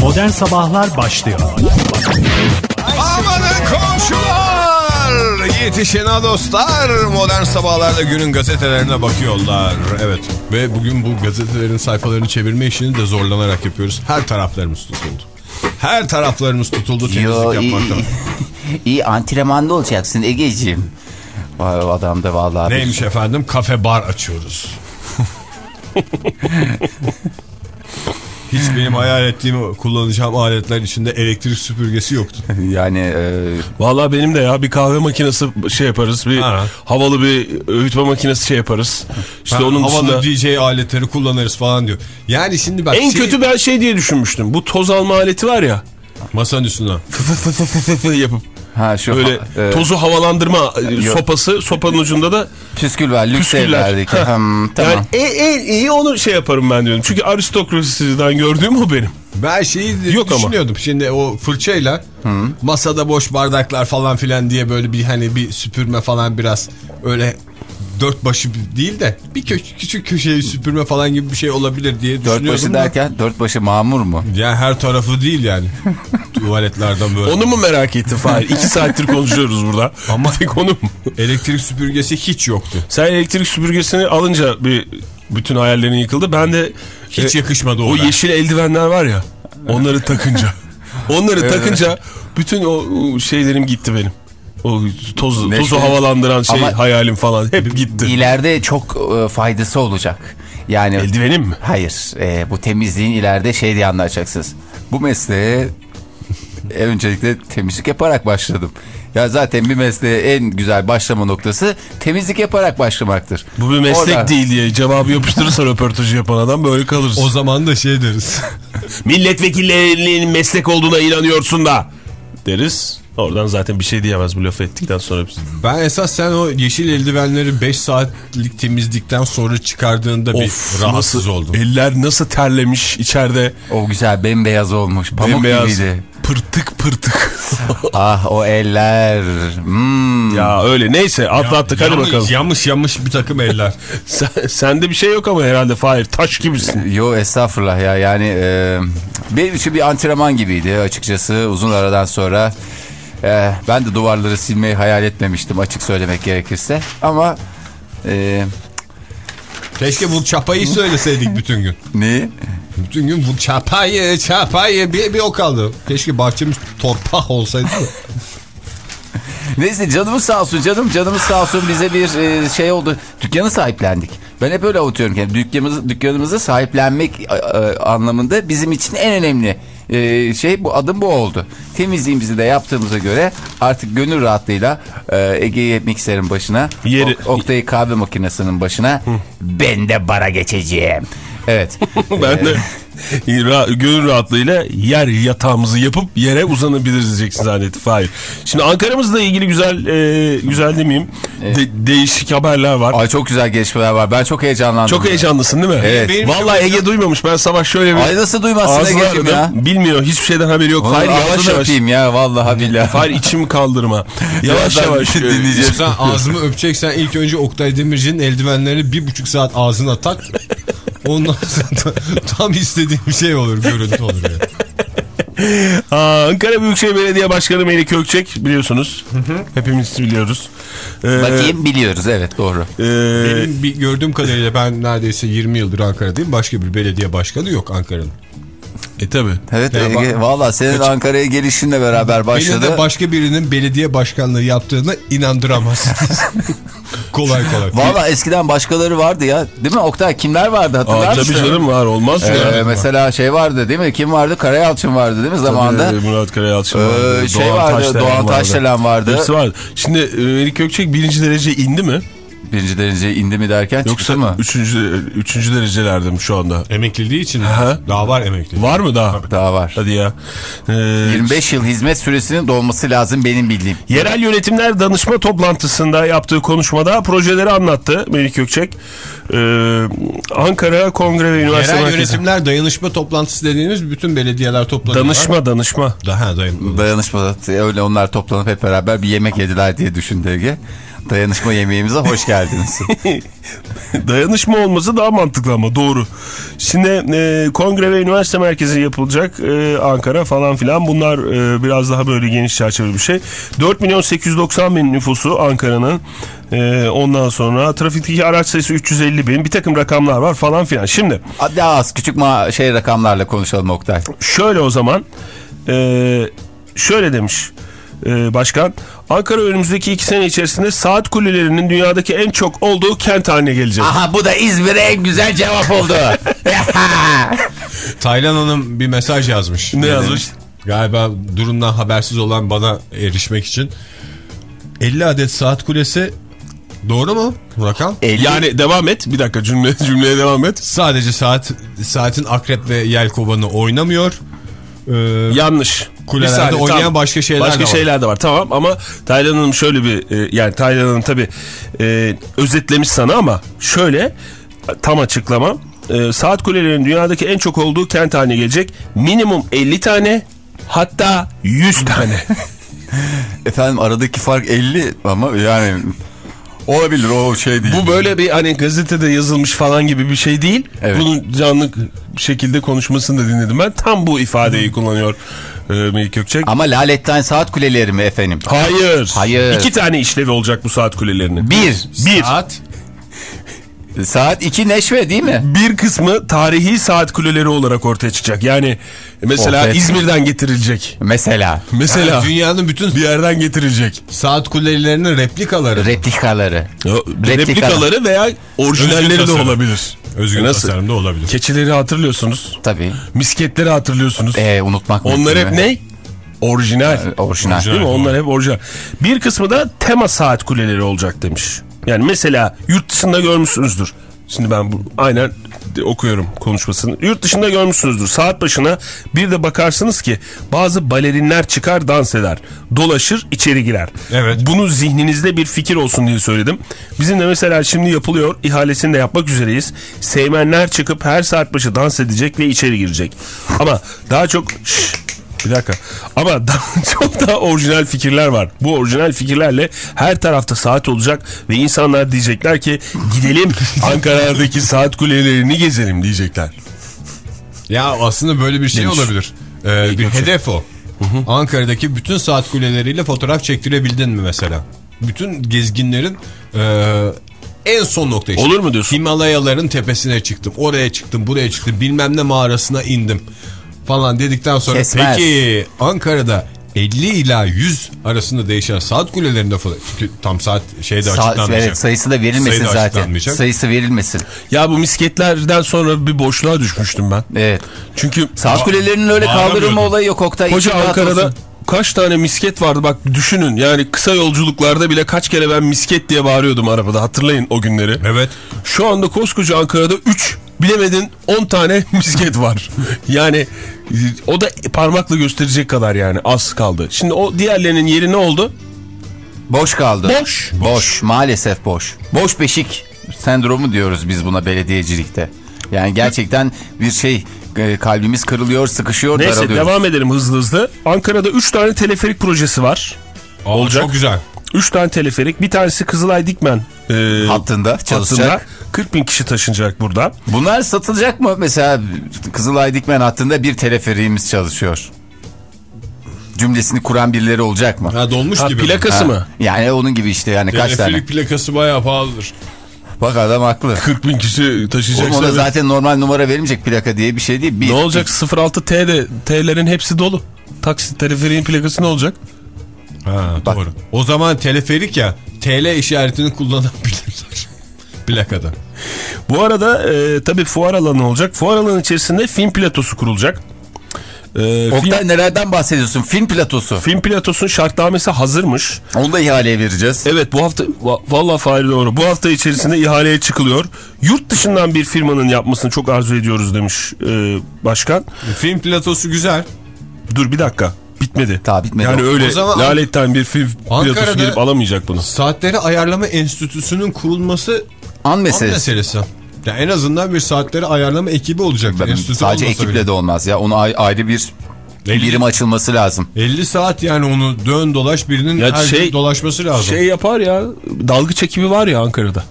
Modern Sabahlar başlıyor. Amanın komşular! Yetişin ha dostlar! Modern sabahlarda günün gazetelerine bakıyorlar. Evet ve bugün bu gazetelerin sayfalarını çevirme işini de zorlanarak yapıyoruz. Her taraflarımız tutuldu. Her taraflarımız tutuldu temizlik Yo, iyi, yapmaktan. iyi, iyi antrenmanda olacaksın Ege'ciğim. Vay adam da vallahi. Neymiş efendim? Kafe bar açıyoruz. Hiç benim hayal ettiğim kullanacağım aletler içinde elektrik süpürgesi yoktu. Yani e, Vallahi benim de ya bir kahve makinesi şey yaparız. Bir Ha. havalı bir öğütme makinesi şey yaparız. İşte Ha, onun havalı dışında DJ aletleri kullanırız falan diyor. Yani şimdi bak en şey- kötü ben şey diye düşünmüştüm. Bu toz alma aleti var ya. masanın üstünden. yapıp ha şu böyle e, tozu havalandırma e, Yok. sopası sopanın ucunda da püskül var lüks evlerdeki. Ha. Hmm, tamam. Yani en, en iyi onu şey yaparım ben diyorum. Çünkü aristokrasiden gördüğüm o benim. Ben şeyi Yok ama. düşünüyordum. Şimdi o fırçayla masada boş bardaklar falan filan diye böyle bir hani bir süpürme falan biraz öyle dört başı değil de bir kö küçük köşeyi süpürme falan gibi bir şey olabilir diye Dört düşünüyordum. başı da. derken dört başı mamur mu? Yani her tarafı değil yani. Tuvaletlerden böyle. Onu mu merak ettin Fahir? İki saattir konuşuyoruz burada. Ama tek onu mu? Elektrik süpürgesi hiç yoktu. Sen elektrik süpürgesini alınca bir bütün hayallerin yıkıldı. Ben de Hiç yakışmadı o ona. yeşil eldivenler var ya. Onları takınca. Onları takınca bütün o o şeylerim gitti benim. O tozu, Neşe. tozu havalandıran şey Ama- hayalim falan hep gitti. İleride çok e, faydası olacak. Yani Eldivenim mi? Hayır. e, bu temizliğin ileride şey diye anlayacaksınız. Bu mesleğe öncelikle temizlik yaparak başladım. Ya zaten bir mesleğe en güzel başlama noktası temizlik yaparak başlamaktır. Bu bir meslek Orada- değil diye cevabı yapıştırırsa röportajı yapan adam böyle kalırız. O zaman da şey deriz. Milletvekillerinin meslek olduğuna inanıyorsun da deriz. Oradan zaten bir şey diyemez bu lafı ettikten sonra biz. Ben esas sen o yeşil eldivenleri 5 saatlik temizlikten sonra çıkardığında bir rahatsız nasıl, oldum. Eller nasıl terlemiş içeride. O güzel bembeyaz olmuş. Pamuk Bembeyaz, gibiydi. pırtık pırtık. Ah o eller. Hmm. ya öyle neyse atlattık hadi Yanlış- bakalım. Yanmış yanmış bir takım eller. Sen, sende bir şey yok ama herhalde Fahir taş gibisin. Yo estağfurullah ya yani e, benim için bir antrenman gibiydi açıkçası uzun aradan sonra. E, ben de duvarları silmeyi hayal etmemiştim açık söylemek gerekirse ama e, Keşke bu çapayı söyleseydik bütün gün. ne? Bütün gün bu çapayı çapayı bir, bir o kaldı. Keşke bahçemiz torpah olsaydı. Neyse canımız sağ olsun canım canımız sağ olsun bize bir e, şey oldu dükkanı sahiplendik. Ben hep öyle avutuyorum yani dükkanımızı, dükkanımızı sahiplenmek e, e, anlamında bizim için en önemli e, şey bu adım bu oldu. Temizliğimizi de yaptığımıza göre artık gönül rahatlığıyla e, Ege'yi mikserin başına Yeri- Ok- Oktay'ı kahve makinesinin başına ben de bara geçeceğim. Evet. Ben de gönül rahatlığıyla yer yatağımızı yapıp yere uzanabiliriz diyeceksin zannettim Fahir. Şimdi Ankara'mızla ilgili güzel e, güzel demeyeyim de- değişik haberler var. Ay çok güzel gelişmeler var. Ben çok heyecanlandım. Çok heyecanlısın değil mi? Evet. Benim Vallahi Ege duymamış. Ben sabah şöyle bir Ay nasıl duymazsın Ege'ciğim ya? Bilmiyor. Hiçbir şeyden haberi yok. Vallahi yavaş yavaş. öpeyim ya vallahi billahi. Fahir içimi kaldırma. Yavaş yavaş. e, dinleyeceğim. Sen ağzımı öpeceksen ilk önce Oktay Demirci'nin eldivenlerini bir buçuk saat ağzına tak. Ondan sonra tam istediğim şey olur, görüntü olur yani. Aa, Ankara Büyükşehir Belediye Başkanı Melih Gökçek biliyorsunuz. Hepimiz biliyoruz. Ee, Bakayım biliyoruz evet doğru. e, Benim bir gördüğüm kadarıyla ben neredeyse 20 yıldır Ankara'dayım. Başka bir belediye başkanı yok Ankara'nın. E tabi. Evet Ya Ege, bak- valla senin Ankara'ya gelişinle beraber Beni başladı. de başka birinin belediye başkanlığı yaptığına inandıramazsınız. kolay kolay. Valla eskiden başkaları vardı ya. Değil mi Oktay kimler vardı hatırlar Aa, mısın? tabii canım var olmaz mı Ee, ya? mesela şey vardı değil mi? Kim vardı? Karayalçın vardı değil mi zamanında? Tabii, Murat Karayalçın Ee, vardı. şey vardı, Taşdelen Doğan Taşdelen vardı. Hepsi vardı. Şimdi e, Melih Gökçek birinci derece indi mi? Birinci derece indi mi derken Yoksa çıktı mı? üçüncü, üçüncü derecelerde mi şu anda? Emekliliği için mi? Aha. Daha var emekli. Var mı daha? Daha var. Hadi ya. Ee, 25 yıl hizmet süresinin dolması lazım benim bildiğim. Yerel Yönetimler Danışma Toplantısında yaptığı konuşmada projeleri anlattı Melih Gökçek. Ee, Ankara Kongre ve Üniversite Yerel Merkezi. yönetimler dayanışma toplantısı dediğimiz bütün belediyeler toplanıyorlar. Danışma danışma. Daha dayanışma. Dayanışmada öyle onlar toplanıp hep beraber bir yemek yediler diye düşündü Ege. Dayanışma yemeğimize hoş geldiniz. Dayanışma olması daha mantıklı ama doğru. Şimdi e, kongre ve üniversite merkezi yapılacak e, Ankara falan filan. Bunlar e, biraz daha böyle geniş çerçeveli bir şey. 4 milyon 890 bin nüfusu Ankara'nın. E, ondan sonra trafikteki araç sayısı 350 bin. Bir takım rakamlar var falan filan. Şimdi Daha az küçük ma şey rakamlarla konuşalım Oktay. şöyle o zaman e, şöyle demiş e, başkan. Ankara önümüzdeki iki sene içerisinde saat kulelerinin dünyadaki en çok olduğu kent haline gelecek. Aha bu da İzmir'e en güzel cevap oldu. Taylan Hanım bir mesaj yazmış. Ne yazmış? Galiba durumdan habersiz olan bana erişmek için. 50 adet saat kulesi doğru mu rakam? 50 Yani devam et. Bir dakika cümle cümleye devam et. Sadece saat saatin akrep ve yel kovanı oynamıyor. Ee, Yanlış. Kulelerde Bir saniye, oynayan tamam. başka şeyler başka de var. şeyler de var. Tamam ama Taylan Hanım şöyle bir e, yani Taylan Hanım tabii e, özetlemiş sana ama şöyle tam açıklama. E, saat kulelerinin dünyadaki en çok olduğu kent haline gelecek. Minimum 50 tane hatta 100 tane. Efendim aradaki fark 50 ama yani olabilir o şey değil. Bu böyle bir hani gazetede yazılmış falan gibi bir şey değil. Evet. Bunun canlı şekilde konuşmasını da dinledim ben. Tam bu ifadeyi kullanıyor e, Melik Gökçek. Ama laletten saat kuleleri mi efendim? Hayır. Hayır. İki tane işlevi olacak bu saat kulelerinin. Bir. Bir. Saat Saat iki neşve değil mi? Bir kısmı tarihi saat kuleleri olarak ortaya çıkacak. Yani mesela Ortaya- İzmir'den getirilecek. Mesela Mesela Mesela dünyanın bütün bir yerden getirilecek. saat kulelerinin replikaları. replikaları. Replika. Replikaları veya orijinalleri de tasarım. olabilir. Özgün Nasıl? tasarımda olabilir. Keçileri hatırlıyorsunuz. Tabii. Misketleri hatırlıyorsunuz. Ee, unutmak Onlar hep mü? ne? Orijinal. Orijinal. Değil mi? Onlar hep orijinal. Bir kısmı da tema saat kuleleri olacak demiş. Yani mesela yurt dışında görmüşsünüzdür. Şimdi ben bu aynen okuyorum konuşmasını. Yurt dışında görmüşsünüzdür. Saat başına bir de bakarsınız ki bazı balerinler çıkar dans eder. Dolaşır içeri girer. Evet. Bunu zihninizde bir fikir olsun diye söyledim. Bizim de mesela şimdi yapılıyor. ihalesini de yapmak üzereyiz. Seymenler çıkıp her saat başı dans edecek ve içeri girecek. Ama daha çok... Şşş, bir dakika. Ama daha, çok daha orijinal fikirler var. Bu orijinal fikirlerle her tarafta saat olacak ve insanlar diyecekler ki gidelim Ankara'daki saat kulelerini gezelim diyecekler. Ya aslında böyle bir şey Demiş. olabilir. Ee, bir hedef o. Ankara'daki bütün saat kuleleriyle fotoğraf çektirebildin mi mesela? Bütün gezginlerin e, en son nokta işte. Olur mu diyorsun? Himalayaların tepesine çıktım. Oraya çıktım, buraya çıktım. Bilmem ne mağarasına indim. Falan dedikten sonra Kesmez. peki Ankara'da 50 ila 100 arasında değişen saat kulelerinde falan çünkü tam saat şeyde Sa- açıklanmayacak. evet sayısı da verilmesin Sayı da zaten. Sayısı verilmesin. Ya bu misketlerden sonra bir boşluğa düşmüştüm ben. Evet. Çünkü Saat kulelerinin öyle kaldırılma olayı yok Oktay. Koca Ankara'da olsun. kaç tane misket vardı bak düşünün. Yani kısa yolculuklarda bile kaç kere ben misket diye bağırıyordum arabada hatırlayın o günleri. Evet. Şu anda koskoca Ankara'da 3 bilemedin 10 tane misket var. Yani o da parmakla gösterecek kadar yani az kaldı. Şimdi o diğerlerinin yeri ne oldu? Boş kaldı. Boş. Boş. Maalesef boş. Boş beşik sendromu diyoruz biz buna belediyecilikte. Yani gerçekten bir şey e, kalbimiz kırılıyor, sıkışıyor, Neyse daralıyor. devam edelim hızlı hızlı. Ankara'da 3 tane teleferik projesi var. Aa, Olacak. Çok güzel. 3 tane teleferik. Bir tanesi Kızılay Dikmen e, Hattında çalışacak. hattında. 40 bin kişi taşınacak burada. Bunlar satılacak mı? Mesela Kızılay Dikmen hattında bir teleferiğimiz çalışıyor. Cümlesini kuran birileri olacak mı? Ha dolmuş Ha, gibi. plakası Ha, mı? Yani onun gibi işte yani kaç tane. Teleferik plakası bayağı pahalıdır. Bak adam haklı. 40 bin kişi taşıyacaksa. ona zaten normal numara verilmeyecek plaka diye bir şey değil. Bir, Ne olacak 06 T'de T'lerin hepsi dolu. Taksi teleferiğin plakası ne olacak? Ha, Bak. doğru. O zaman teleferik ya TL işaretini kullanabilirler. Plakada. Bu arada e, tabii fuar alanı olacak. Fuar alanı içerisinde film platosu kurulacak. E, Oktay film, nelerden bahsediyorsun? Film platosu. film platosunun şartnamesi hazırmış. Onu da ihaleye vereceğiz. Evet bu hafta va- vallahi Fahri doğru. Bu hafta içerisinde ihaleye çıkılıyor. Yurt dışından bir firmanın yapmasını çok arzu ediyoruz demiş e, başkan. Film platosu güzel. Dur bir dakika. Bitmedi. Daha bitmedi. Yani öyle O zaman- laletten bir film Ankara'da- gelip alamayacak bunu. Saatleri Ayarlama Enstitüsü'nün kurulması An an meselesi. meselesi. Ya en azından bir saatleri ayarlama ekibi olacak. Sadece ekiple bile. de olmaz ya. Onu ay- ayrı bir birim açılması lazım. 50 saat yani onu dön dolaş birinin Ya her şey- dolaşması lazım. Şey yapar ya dalgıç ekibi var ya Ankara'da.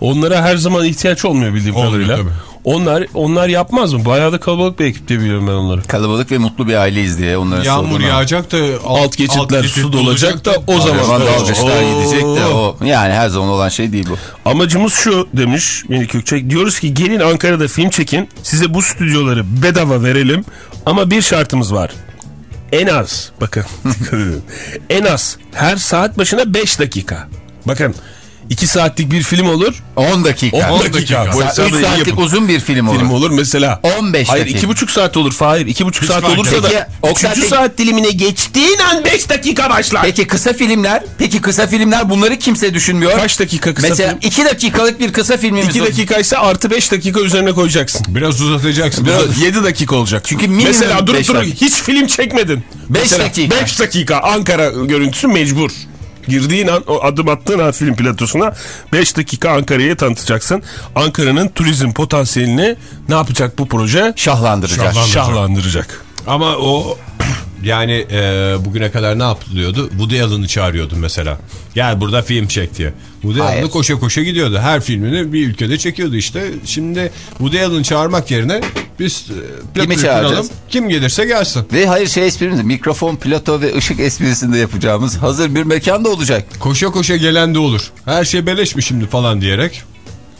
Onlara her zaman ihtiyaç olmuyor bildiğim Olmuyor kadarıyla. tabii. Onlar onlar yapmaz mı? Bayağı da kalabalık bir ekip diye biliyorum ben onları. Kalabalık ve mutlu bir aileyiz diye onların Yağmur sloganı. yağacak da Alt geçitler geçit su dolacak da o zaman. O zaman Oo. dalgıçlar gidecek de o. Yani her zaman olan şey değil bu. Amacımız şu demiş Melik Gökçek. Diyoruz ki gelin Ankara'da film çekin. Size bu stüdyoları bedava verelim. Ama bir şartımız var. En az bakın. En az her saat başına 5 dakika. Bakın 2 saatlik bir film olur. 10 dakika. 10 dakika. Bu 3 hesabı iyi saatlik yapın. uzun bir film olur. Film olur mesela. 15 Hayır dakika. iki buçuk saat olur Fahir. iki buçuk saat fark olursa etmez. da Peki, üçüncü Oktay, saat dilimine geçtiğin an 5 dakika başlar. Peki kısa filmler? Peki kısa filmler bunları kimse düşünmüyor. Kaç dakika kısa Mesela film? 2 dakikalık bir kısa filmimiz 2 olur. dakika ise artı 5 dakika üzerine koyacaksın. Biraz uzatacaksın. Biraz 7 dakika olacak. Çünkü minimum Mesela durup durup hiç film çekmedin. Beş dakika. 5 dakika Ankara görüntüsü mecbur. Girdiğin an o adım attığın an film platosuna 5 dakika Ankara'yı tanıtacaksın. Ankara'nın turizm potansiyelini ne yapacak bu proje? Şahlandıracak. Şahlandıracak. Ama o yani e, bugüne kadar ne yapılıyordu? Woody Allen'ı çağırıyordun mesela. Gel burada film çek diye. Woody. Allen'ı koşa koşa gidiyordu. Her filmini bir ülkede çekiyordu işte. Şimdi Woody Allen'ı çağırmak yerine biz e, çağıracağız? kuralım. Kim gelirse gelsin. Ve hayır şey esprimiz mikrofon, plato ve ışık esprisinde yapacağımız hazır bir mekan da olacak. Koşa koşa gelen de olur. Her şey beleş mi şimdi falan diyerek.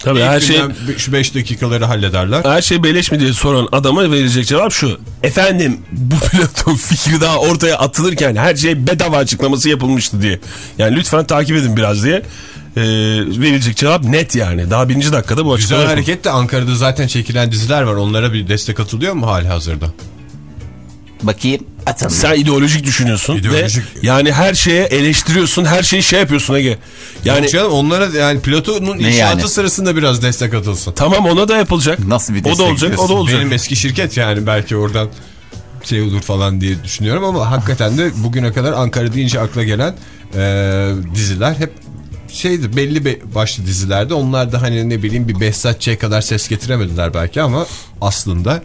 Tabii İlk her şey şu 5 dakikaları hallederler. her şey beleş mi diye soran adama verecek cevap şu. Efendim bu platon fikri daha ortaya atılırken her şey bedava açıklaması yapılmıştı diye. Yani lütfen takip edin biraz diye. Ee, verilecek cevap net yani. Daha birinci dakikada bu açıklama Güzel hareket de Ankara'da zaten çekilen diziler var. Onlara bir destek atılıyor mu hali hazırda? Bakayım atalım. Sen ideolojik düşünüyorsun İdeolojik. ve yani her şeye eleştiriyorsun, her şeyi şey yapıyorsun Ege. Yani Yani canım onlara yani pilotunun Ne inşaatı yani? sırasında biraz destek atılsın. tamam ona da yapılacak. Nasıl bir O da destek olacak, o da diyorsun? olacak. Benim eski şirket yani belki oradan şey olur falan diye düşünüyorum ama hakikaten de bugüne kadar Ankara deyince akla gelen e, diziler hep şeydi belli be- başlı dizilerde onlar da hani ne bileyim bir Behzat Ç kadar ses getiremediler belki ama aslında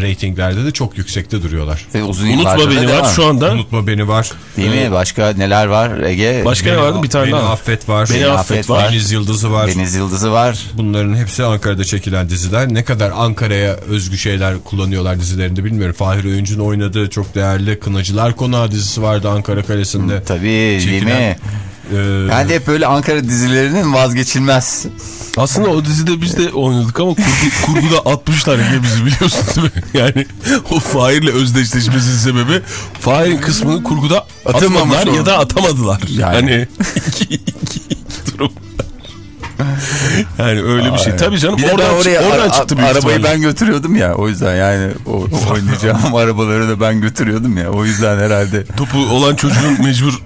reytinglerde de çok yüksekte duruyorlar. Ve uzun Unutma beni var şu anda. Unutma beni var. Değil mi? Başka neler var Ege? Başka ne vardı? Bir tane Beni daha. affet var. Beni affet var. Deniz Yıldızı var. Deniz Yıldızı var. Bunların hepsi Ankara'da çekilen diziler. Ne kadar Ankara'ya özgü şeyler kullanıyorlar dizilerinde bilmiyorum. Fahir Öğüncü'nün oynadığı çok değerli Kınacılar Konağı dizisi vardı Ankara Kalesi'nde. Tabii değil Çekilen, mi? Ee, Ben de hep böyle Ankara dizilerinin vazgeçilmez. Aslında o dizide biz de oynadık ama kurgu, kurguda atmışlar Ege bizi biliyorsun değil mi? Yani o Fahir'le özdeşleşmesinin sebebi Fahir'in kısmını kurguda o. ya da atamadılar. Yani. Yani iki, iki durum. Yani öyle bir şey. Tabii canım Bir oradan, oraya oradan çıktı büyük arabayı ihtimalle. ben götürüyordum ya. O yüzden yani o, o oynayacağım arabaları da ben götürüyordum ya. O yüzden herhalde Topu olan çocuğun mecbur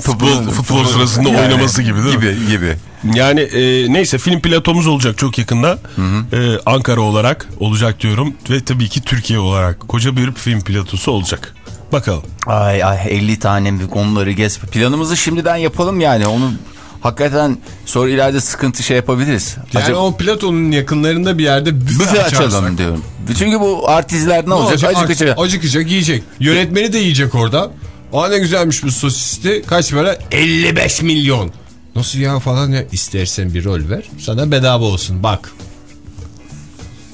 futbol, futbol sırasında Yani, oynaması gibi değil mi? Gibi gibi. Yani e, neyse film platomuz olacak çok yakında. E, Ankara olarak olacak diyorum. Ve tabii ki Türkiye olarak koca bir film platosu olacak. Bakalım. Ay ay 50 tane onları gez. Planımızı şimdiden yapalım yani. Onu hakikaten sonra ileride sıkıntı şey yapabiliriz. yani Acaba o Platon'un yakınlarında bir yerde büfe, büfe açarsak. açalım diyorum. Çünkü bu artistler ne Ne olacak? olacak? Acıkıcı. Acıkacak yiyecek. Yönetmeni de yiyecek orada. Aa ne güzelmiş bu sosisti. Kaç para? 55 milyon. Nasıl ya falan ya. İstersen bir rol ver. Sana bedava olsun. Bak.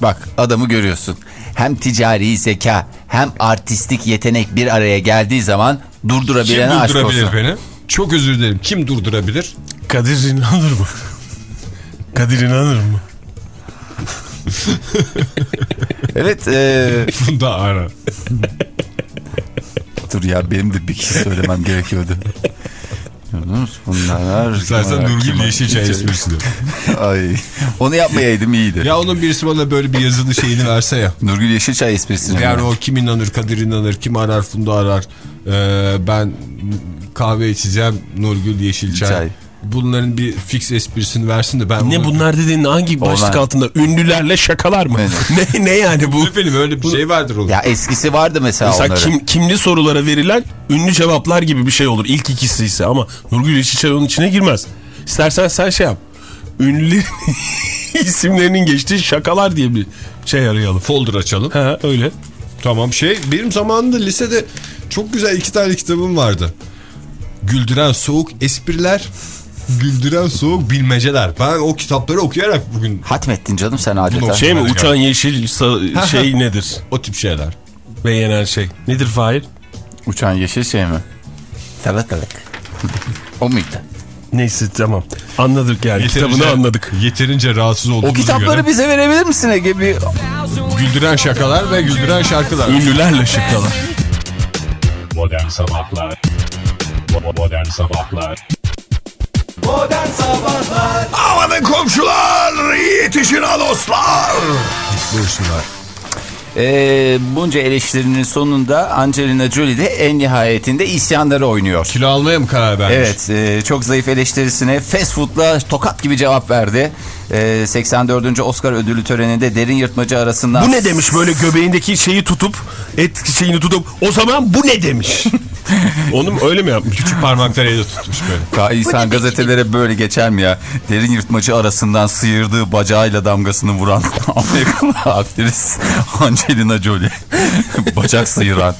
Bak adamı görüyorsun. Hem ticari zeka hem artistik yetenek bir araya geldiği zaman Kim durdurabilene aşk durdurabilir olsun. beni? Çok özür dilerim. Kim durdurabilir? Kadir inanır mı? Kadir inanır mı? Evet e, Funda ara. dur ya benim de bir kişi söylemem gerekiyordu. Yunus bunlar. İstersen Nurgül Yeşilçay Kim- esprisi diyor. Ay, onu yapmayaydım iyiydi. Ya onun birisi bana böyle bir yazılı şeyini verse ya. Nurgül Yeşilçay esprisini. Yani o kim inanır Kadir inanır kim arar Funda arar Ee, ben kahve içeceğim Nurgül Yeşilçay Çay. Bunların bir fix esprisini versin de ben Ne bunu- bunlar dediğin hangi başlık Onlar- altında? Ünlülerle şakalar mı? ne, ne yani bu? Efendim öyle bir şey vardır onun. Ya eskisi vardı mesela, Mesela kim, kimli sorulara verilen ünlü cevaplar gibi bir şey olur. İlk ikisi ise ama Nurgül Yeşilçay onun içine girmez. İstersen sen şey yap. Ünlülerin isimlerinin geçtiği şakalar diye bir şey arayalım. Folder açalım. Ha öyle. Tamam şey benim zamanımda lisede çok güzel iki tane kitabım vardı. Güldüren soğuk espriler, güldüren soğuk bilmeceler. Ben o kitapları okuyarak bugün Hatmettin canım sen adeta. Şey mi Hadi uçan yeşil şey nedir? o tip şeyler. Ve yenen şey. Nedir Fahir? Uçan yeşil şey mi? Salatalık. o muydu? Neyse tamam. Anladık yani. Kitabını anladık. Yeterince rahatsız O olduğumuzu kitapları göre. bize verebilir misin Ege? Bir... Güldüren şakalar ve güldüren şarkılar. Ünlülerle şakalar. Modern Sabahlar Bo- Modern Sabahlar Amanın komşular yetişin ha dostlar. Buyursunlar. Ee, bunca eleştirinin sonunda Angelina Jolie de en nihayetinde isyanları oynuyor. Kilo almaya mı karar vermiş? Evet e, çok zayıf eleştirisine fast food'la tokat gibi cevap verdi. E, 84. Oscar ödülü töreninde derin yırtmacı arasından... Bu ne demiş böyle göbeğindeki şeyi tutup et şeyini tutup o zaman bu ne demiş? Onun öyle mi yapmış? Küçük parmaklarıyla tutmuş böyle. Ka insan gazetelere böyle geçer mi ya? Derin yırtmacı arasından sıyırdığı bacağıyla damgasını vuran Amerikalı aktris Angelina Jolie. Bacak sıyıran.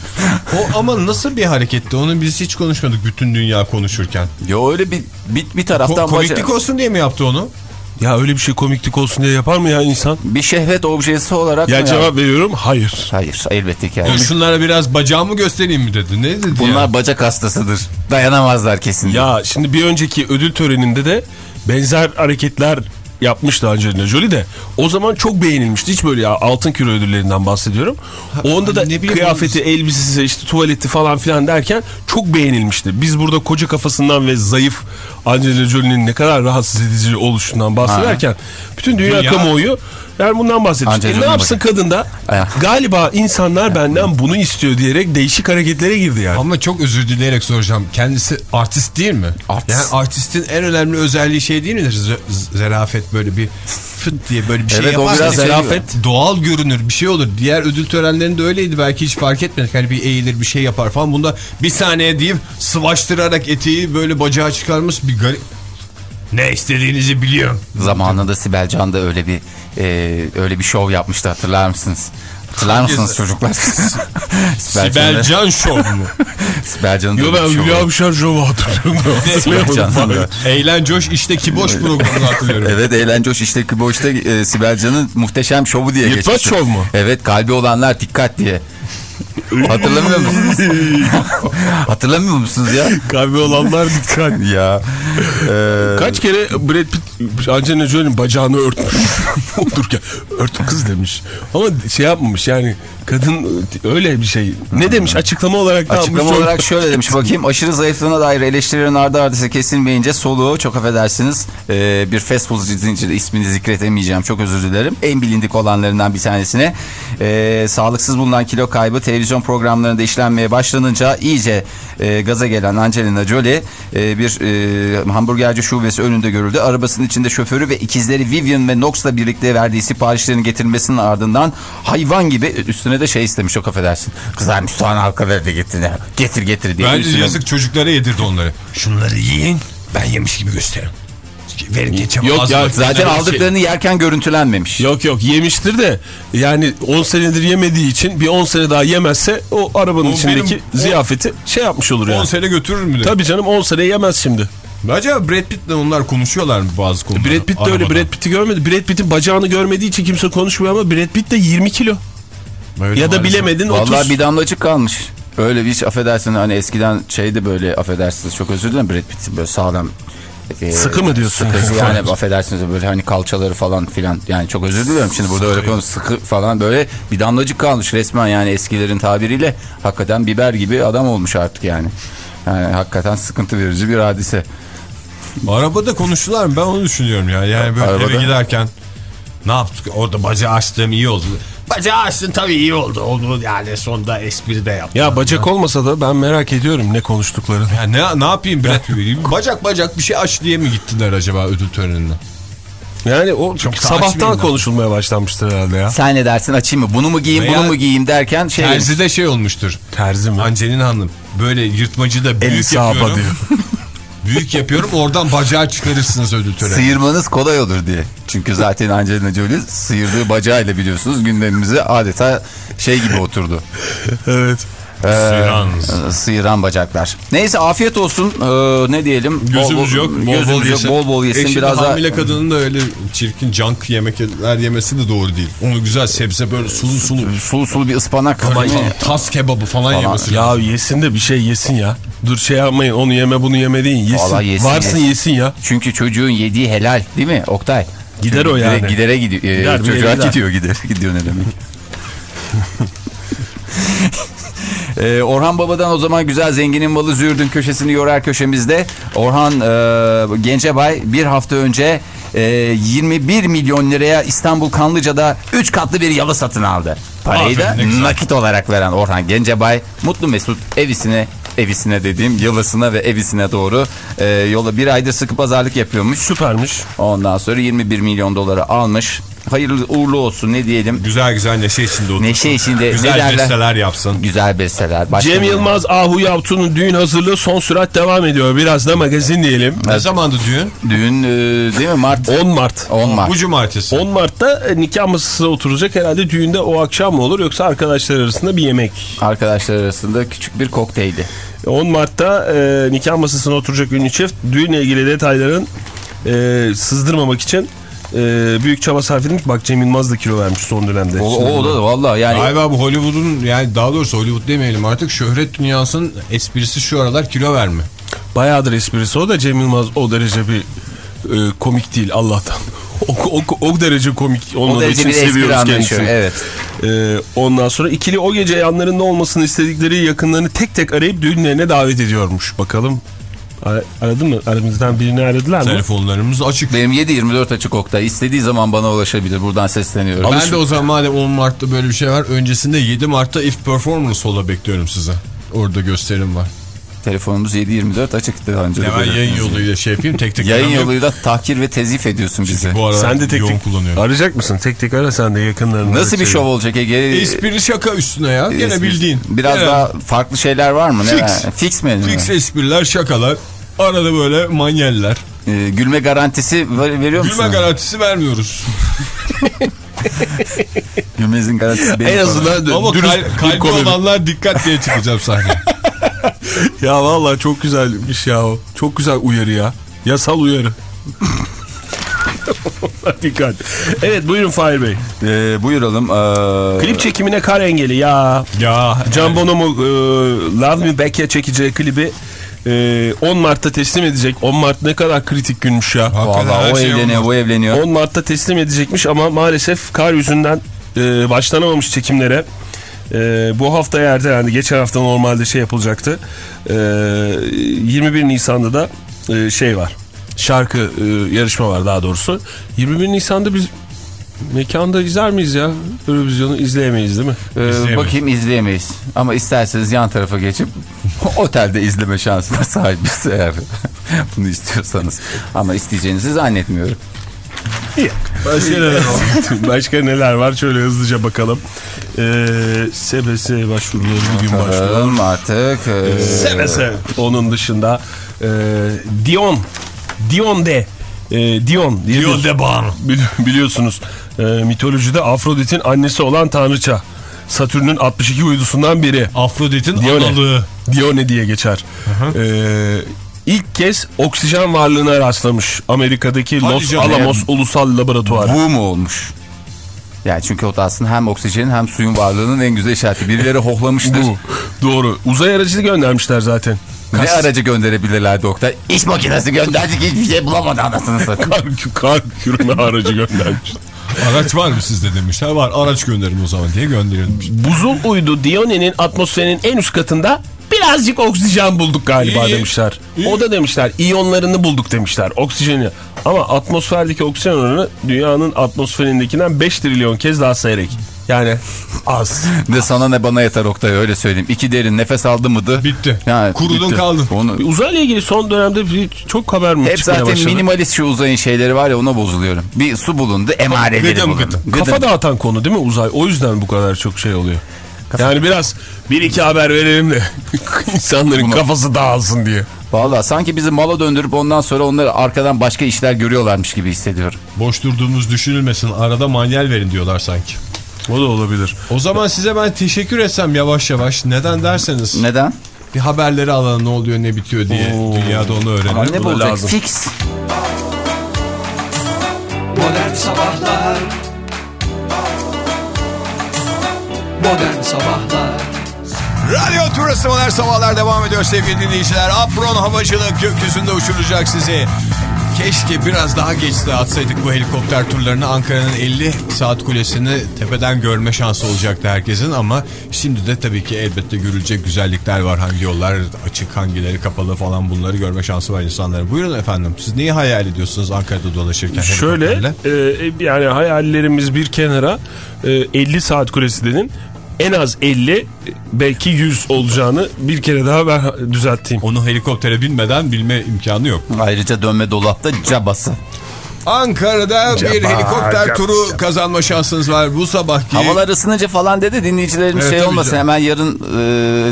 O ama nasıl bir hareketti? Onu biz hiç konuşmadık bütün dünya konuşurken. Ya öyle bir bir, bir taraftan Ko- komiklik olsun diye mi yaptı onu? Ya öyle bir şey komiklik olsun diye yapar mı ya insan? bir şehvet objesi olarak Ya mı cevap veriyorum hayır. Hayır elbette ki. Hayır. şunlara biraz bacağımı göstereyim mi dedi. Ne dedi Bunlar ya? bacak hastasıdır. Dayanamazlar kesin. Ya şimdi bir önceki ödül töreninde de benzer hareketler yapmıştı Angelina Jolie de. O zaman çok beğenilmişti. Hiç böyle ya altın küre ödüllerinden bahsediyorum. Onda da ne bileyim, kıyafeti, elbisesi, işte tuvaleti falan filan derken çok beğenilmişti. Biz burada koca kafasından ve zayıf Angelina Jolie'nin ne kadar rahatsız edici oluşundan bahsederken bütün dünya, Dünya- kamuoyu yani bundan bahsetmiş. E ne yapsın kadın da? Galiba insanlar benden bunu istiyor diyerek değişik hareketlere girdi yani. Ama çok özür dileyerek soracağım. Kendisi artist değil mi? Artist. Yani artistin en önemli özelliği şey değil midir? Z- zerafet böyle bir fıt diye böyle bir şey Evet, o yapar. biraz şey zerafet doğal görünür bir şey olur. Diğer ödül törenlerinde öyleydi belki hiç fark etmedik. Hani bir eğilir bir şey yapar falan. Bunda bir saniye deyip sıvaştırarak eteği böyle bacağı çıkarmış bir garip. Ne istediğinizi biliyorum. Zamanında Sibel Can da öyle bir e, öyle bir şov yapmıştı hatırlar mısınız? Hatırlar mısınız çocuklar? Sibel Can Show mu? Sibel Can'ın da Yo öyle ben Hülya. Avşar Show'u hatırlıyorum. Eğlen Coş işte ki boş programını hatırlıyorum. Evet Eğlence Hoş işte ki boşta e, Sibel Can'ın muhteşem şovu diye Yırtmaç geçmişti. şov mu? Evet kalbi olanlar dikkat diye. Hatırlamıyor musunuz? Hatırlamıyor musunuz ya? Kalbi olanlar dikkat. Ya. e, Kaç kere Brad Pitt Angelina Jolie'nin bacağını örtmüş. Otururken ört kız demiş. Ama şey yapmamış yani kadın öyle bir şey. Ne demiş açıklama olarak ne Açıklama yapmış? olarak şöyle demiş bakayım aşırı zayıflığına dair eleştirilerin ardı ardısı kesilmeyince soluğu çok affedersiniz e, bir fast food zinciri ismini zikretemeyeceğim çok özür dilerim. En bilindik olanlarından bir tanesine e, sağlıksız bulunan kilo kaybı televizyon programlarında işlenmeye başlanınca iyice e, gaza gelen Angelina Jolie e, bir e, hamburgerci şubesi önünde görüldü. Arabasının içinde şoförü ve ikizleri Vivian ve Knox'la birlikte verdiği siparişlerin getirilmesinin ardından hayvan gibi üstüne de şey istemiş çok affedersin. Kızarmış soğan halka verdi getir. Getir getir diye. Bence üstüne- yazık çocuklara yedirdi onları. Şunları yiyin ben yemiş gibi gösteririm. Verin geçem Yok ya, Zaten Şey- aldıklarını yerken görüntülenmemiş. Yok yok yemiştir de yani 10 senedir yemediği için bir 10 sene daha yemezse o arabanın O içindeki benim- o- ziyafeti şey yapmış olur 10 yani. sene götürür mü? Tabii canım 10 sene yemez şimdi. Acaba Brad Pitt'le onlar konuşuyorlar mı bazı konularda? Brad Pitt de öyle. Brad Pitt'i görmedi. Brad Pitt'in bacağını görmediği için kimse konuşmuyor ama Brad Pitt de 20 kilo. Öyle ya da maalesef. bilemedin 30. Vallahi bir damlacık kalmış. Öyle bir hiç affedersin hani eskiden şeydi böyle affedersiniz çok özür dilerim Brad Pitt'in böyle sağlam e, Sıkı mı diyorsun? Sıkı yani affedersiniz böyle hani kalçaları falan filan yani çok özür diliyorum şimdi burada öyle konu sıkı falan böyle bir damlacık kalmış resmen yani eskilerin tabiriyle hakikaten biber gibi adam olmuş artık yani. Yani hakikaten sıkıntı verici bir hadise. Arabada konuştular mı? Ben onu düşünüyorum ya. Yani böyle Arabada? eve giderken ne yaptık? Orada bacağı açtığım iyi oldu. Bacağı açtın tabii iyi oldu. Oldu yani sonunda espri de yaptım. Ya bacak olmasa da ben merak ediyorum ne konuştuklarını. Ya ne, ne yapayım Brad bacak bacak bir şey aç diye mi gittiler acaba ödül törenine? Yani o Çok sabahtan konuşulmaya başlanmıştır herhalde ya. Sen ne dersin açayım mı bunu mu giyeyim Veya bunu mu giyeyim derken şey Terzi de şey olmuştur. Terzi mi? Angelina Hanım böyle yırtmacı da büyük El sağba yapıyorum. diyor. Büyük yapıyorum oradan bacağı çıkarırsınız ödül töreni. Sıyırmanız kolay olur diye. Çünkü zaten Angelina Jolie sıyırdığı bacağıyla biliyorsunuz gündemimize adeta şey gibi oturdu. Evet. Ee, Sıyıran. bacaklar. Neyse afiyet olsun. Ee, ne diyelim? Gözümüz yok. Bol gözümüz bol yok. yesin. Bol bol yesin. E Biraz da hamile kadının da öyle çirkin junk yemekler yemesi de doğru değil. Onu güzel sebze böyle sulu sulu. sulu sulu bir ıspanak. Ama tas kebabı falan, yemesi Ya lazım. yesin de bir şey yesin ya. Dur şey yapmayın onu yeme bunu yeme deyin. Yesin. Vallahi yesin, Varsın yesin. yesin ya. Çünkü çocuğun yediği helal değil mi Oktay? Gider Çünkü o yani. Gidere, gidere gidiyor. Ee, Gider, çocuğa gider. gidiyor gider. Gidiyor ne demek. Ee, Orhan Baba'dan o zaman güzel zenginin malı zürdün köşesini yorar köşemizde. Orhan e, Gencebay bir hafta önce e, 21 milyon liraya İstanbul Kanlıca'da 3 katlı bir yalı satın aldı. Parayı da nakit olarak veren Orhan Gencebay mutlu mesut evisine evisine dediğim yalısına ve evisine doğru e, yola bir aydır sıkı pazarlık yapıyormuş. Süpermiş. Ondan sonra 21 milyon doları almış. Hayırlı uğurlu olsun ne diyelim. Güzel güzel neşe içinde otursun. Neşe içinde ne Güzel derler? besteler yapsın. Güzel besteler. Başka Cem? Yılmaz Ahu Yavtu'nun düğün hazırlığı son sürat devam ediyor. Biraz da magazin diyelim. Ne zamandı düğün? Düğün e, değil mi Mart? 10 Mart. 10 Mart. Bu cumartesi. 10 Mart'ta e, nikah masasına oturacak herhalde düğünde o akşam mı olur yoksa arkadaşlar arasında bir yemek. Arkadaşlar arasında küçük bir kokteyli. 10 Mart'ta e, nikah masasına oturacak ünlü çift düğünle ilgili detayların e, sızdırmamak için e, büyük çaba sarf edilmiş. Bak Cem Yılmaz da kilo vermiş son dönemde. O, o, o da valla yani Galiba bu Hollywood'un yani daha doğrusu Hollywood demeyelim artık şöhret dünyasının esprisi şu aralar kilo verme. Bayağıdır esprisi o da Cem Yılmaz o derece bir e, komik değil Allah'tan. O, o, o derece komik olmadığı derece için seviyoruz kendisini. Evet. Ee, ondan sonra ikili o gece yanlarında olmasını istedikleri yakınlarını tek tek arayıp düğünlerine davet ediyormuş. Bakalım Ara- aradın mı? Aramızdan birini aradılar mı? Telefonlarımız açık. Benim 7-24 açık Oktay. İstediği zaman bana ulaşabilir. Buradan sesleniyorum. Ben de o zaman madem 10 Mart'ta böyle bir şey var öncesinde 7 Mart'ta If Performance Sola bekliyorum size. Orada gösterim var. Telefonumuz 7-24 açıktı daha önce. Hemen yayın yoluyla şey yapayım tek tek. Yayın yoluyla tahkir ve tezif ediyorsun bizi. Bu arada Sen de tek yoğun tek kullanıyorum. arayacak mısın? Tek tek ara sen de yakınlarını. Nasıl bir şov olacak Ege? Espri şaka üstüne ya. Gene Espri- bildiğin. Biraz Gene daha farklı şeyler var mı? Ne Fix. var? Fix mi? Fix espriler şakalar. Arada böyle manyeller. Ee, gülme garantisi ver- veriyor musun? Gülme garantisi vermiyoruz. Gülmenizin garantisi benim. En azından Ama dürüst kal kalbi komedi. olanlar dikkat diye çıkacağım sahneye. Ya vallahi çok güzelmiş ya o. Çok güzel uyarı ya. Yasal uyarı. Dikkat. Evet buyurun Fahir Bey. Ee, buyuralım. Ee, Klip çekimine kar engeli ya. ya Can Bonomo e, Love Me Back'e çekeceği klibi e, 10 Mart'ta teslim edecek. 10 Mart ne kadar kritik günmüş ya. Her o şey evleniyor, bu evleniyor. 10 Mart'ta teslim edecekmiş ama maalesef kar yüzünden e, başlanamamış çekimlere. E, bu hafta yerde yani geçen hafta normalde şey yapılacaktı. E, 21 Nisan'da da e, şey var. Şarkı e, yarışma var daha doğrusu. 21 Nisan'da biz mekanda izler miyiz ya? Eurovizyonu izleyemeyiz değil mi? Ee, İzleyemeyiz. bakayım izleyemeyiz. Ama isterseniz yan tarafa geçip otelde izleme şansına sahibiz eğer bunu istiyorsanız. Ama isteyeceğinizi zannetmiyorum. Başka neler var? Başka neler var? Şöyle hızlıca bakalım. Ee, SBS başvuruları bugün başlıyor. Artık. ee, seve. Onun dışında e, Dion Dion de e, Dion diye Dion de Bar. Bili- biliyorsunuz e, mitolojide Afrodit'in annesi olan tanrıça. Satürn'ün 62 uydusundan biri. Afrodit'in Dione. analığı. Dione diye geçer. E, ilk kez oksijen varlığına rastlamış Amerika'daki Hadi Los canım. Alamos Ulusal Laboratuvarı. Bu mu olmuş? Yani çünkü o da aslında hem oksijenin hem suyun varlığının en güzel işareti. Birileri hohlamıştır. Bu. Doğru. Uzay aracı göndermişler zaten. Ne aracı gönderebilirler doktor? İş makinesi gönderdik hiçbir şey bulamadı anasını satayım. Kar, kar küreme aracı göndermiş. Araç var mı sizde demişler. Var araç gönderin o zaman diye gönderilmiş. Buzul uydu Dione'nin atmosferinin en üst katında birazcık oksijen bulduk galiba İyi, demişler. iyi. O da demişler iyonlarını bulduk demişler oksijeni. Ama atmosferdeki oksijen oranı dünyanın atmosferindekinden 5 trilyon kez daha seyrek. Yani az. Ne sana ne bana yeter Oktay öyle söyleyeyim. İki derin nefes aldı mıydı? Bitti. Yani Kurudun bitti. kaldın. Onu, Uzayla ilgili son dönemde bir, çok haber mi hep zaten başladı? minimalist şu uzayın şeyleri var ya ona bozuluyorum. Bir su bulundu emareleri Gıdım bulundu. gıdım. Gıdım. Kafa dağıtan konu değil mi uzay? O yüzden bu kadar çok şey oluyor. Yani biraz bir iki haber verelim de insanların Bunu- kafası dağılsın diye. Valla sanki bizi mala döndürüp ondan sonra onları arkadan başka işler görüyorlarmış gibi hissediyorum. Boş durduğumuz düşünülmesin. Arada manyel verin diyorlar sanki. O da olabilir. O zaman size ben teşekkür etsem yavaş yavaş. Neden derseniz. Neden? Bir haberleri alalım ne oluyor ne bitiyor diye. Dünyada onu öğrenelim. Anne Bu bu da olacak? lazım. Fix. Modern Sabahlar Modern Sabahlar Radyo Turası Modern Sabahlar devam ediyor sevgili dinleyiciler. Apron havacılık gökyüzünde uçuracak sizi. Keşke biraz daha geç atsaydık bu helikopter turlarını. Ankara'nın 50 saat kulesini tepeden görme şansı olacaktı herkesin. Ama şimdi de tabii ki elbette görülecek güzellikler var. Hangi yollar açık, hangileri kapalı falan bunları görme şansı var insanların. Buyurun efendim. Siz neyi hayal ediyorsunuz Ankara'da dolaşırken Şöyle helikopterle? e, yani hayallerimiz bir kenara e, 50 saat kulesi dedin. En az 50 belki 100 olacağını bir kere daha ben düzelteyim. Onu helikoptere binmeden bilme imkanı yok. Ayrıca dönme dolapta cabası. Ankara'da bir Caba, helikopter caba, turu caba. kazanma şansınız var. Bu sabahki... Havalar ısınınca falan dedi dinleyicilerimiz Evet, şey olmasın canım. hemen yarın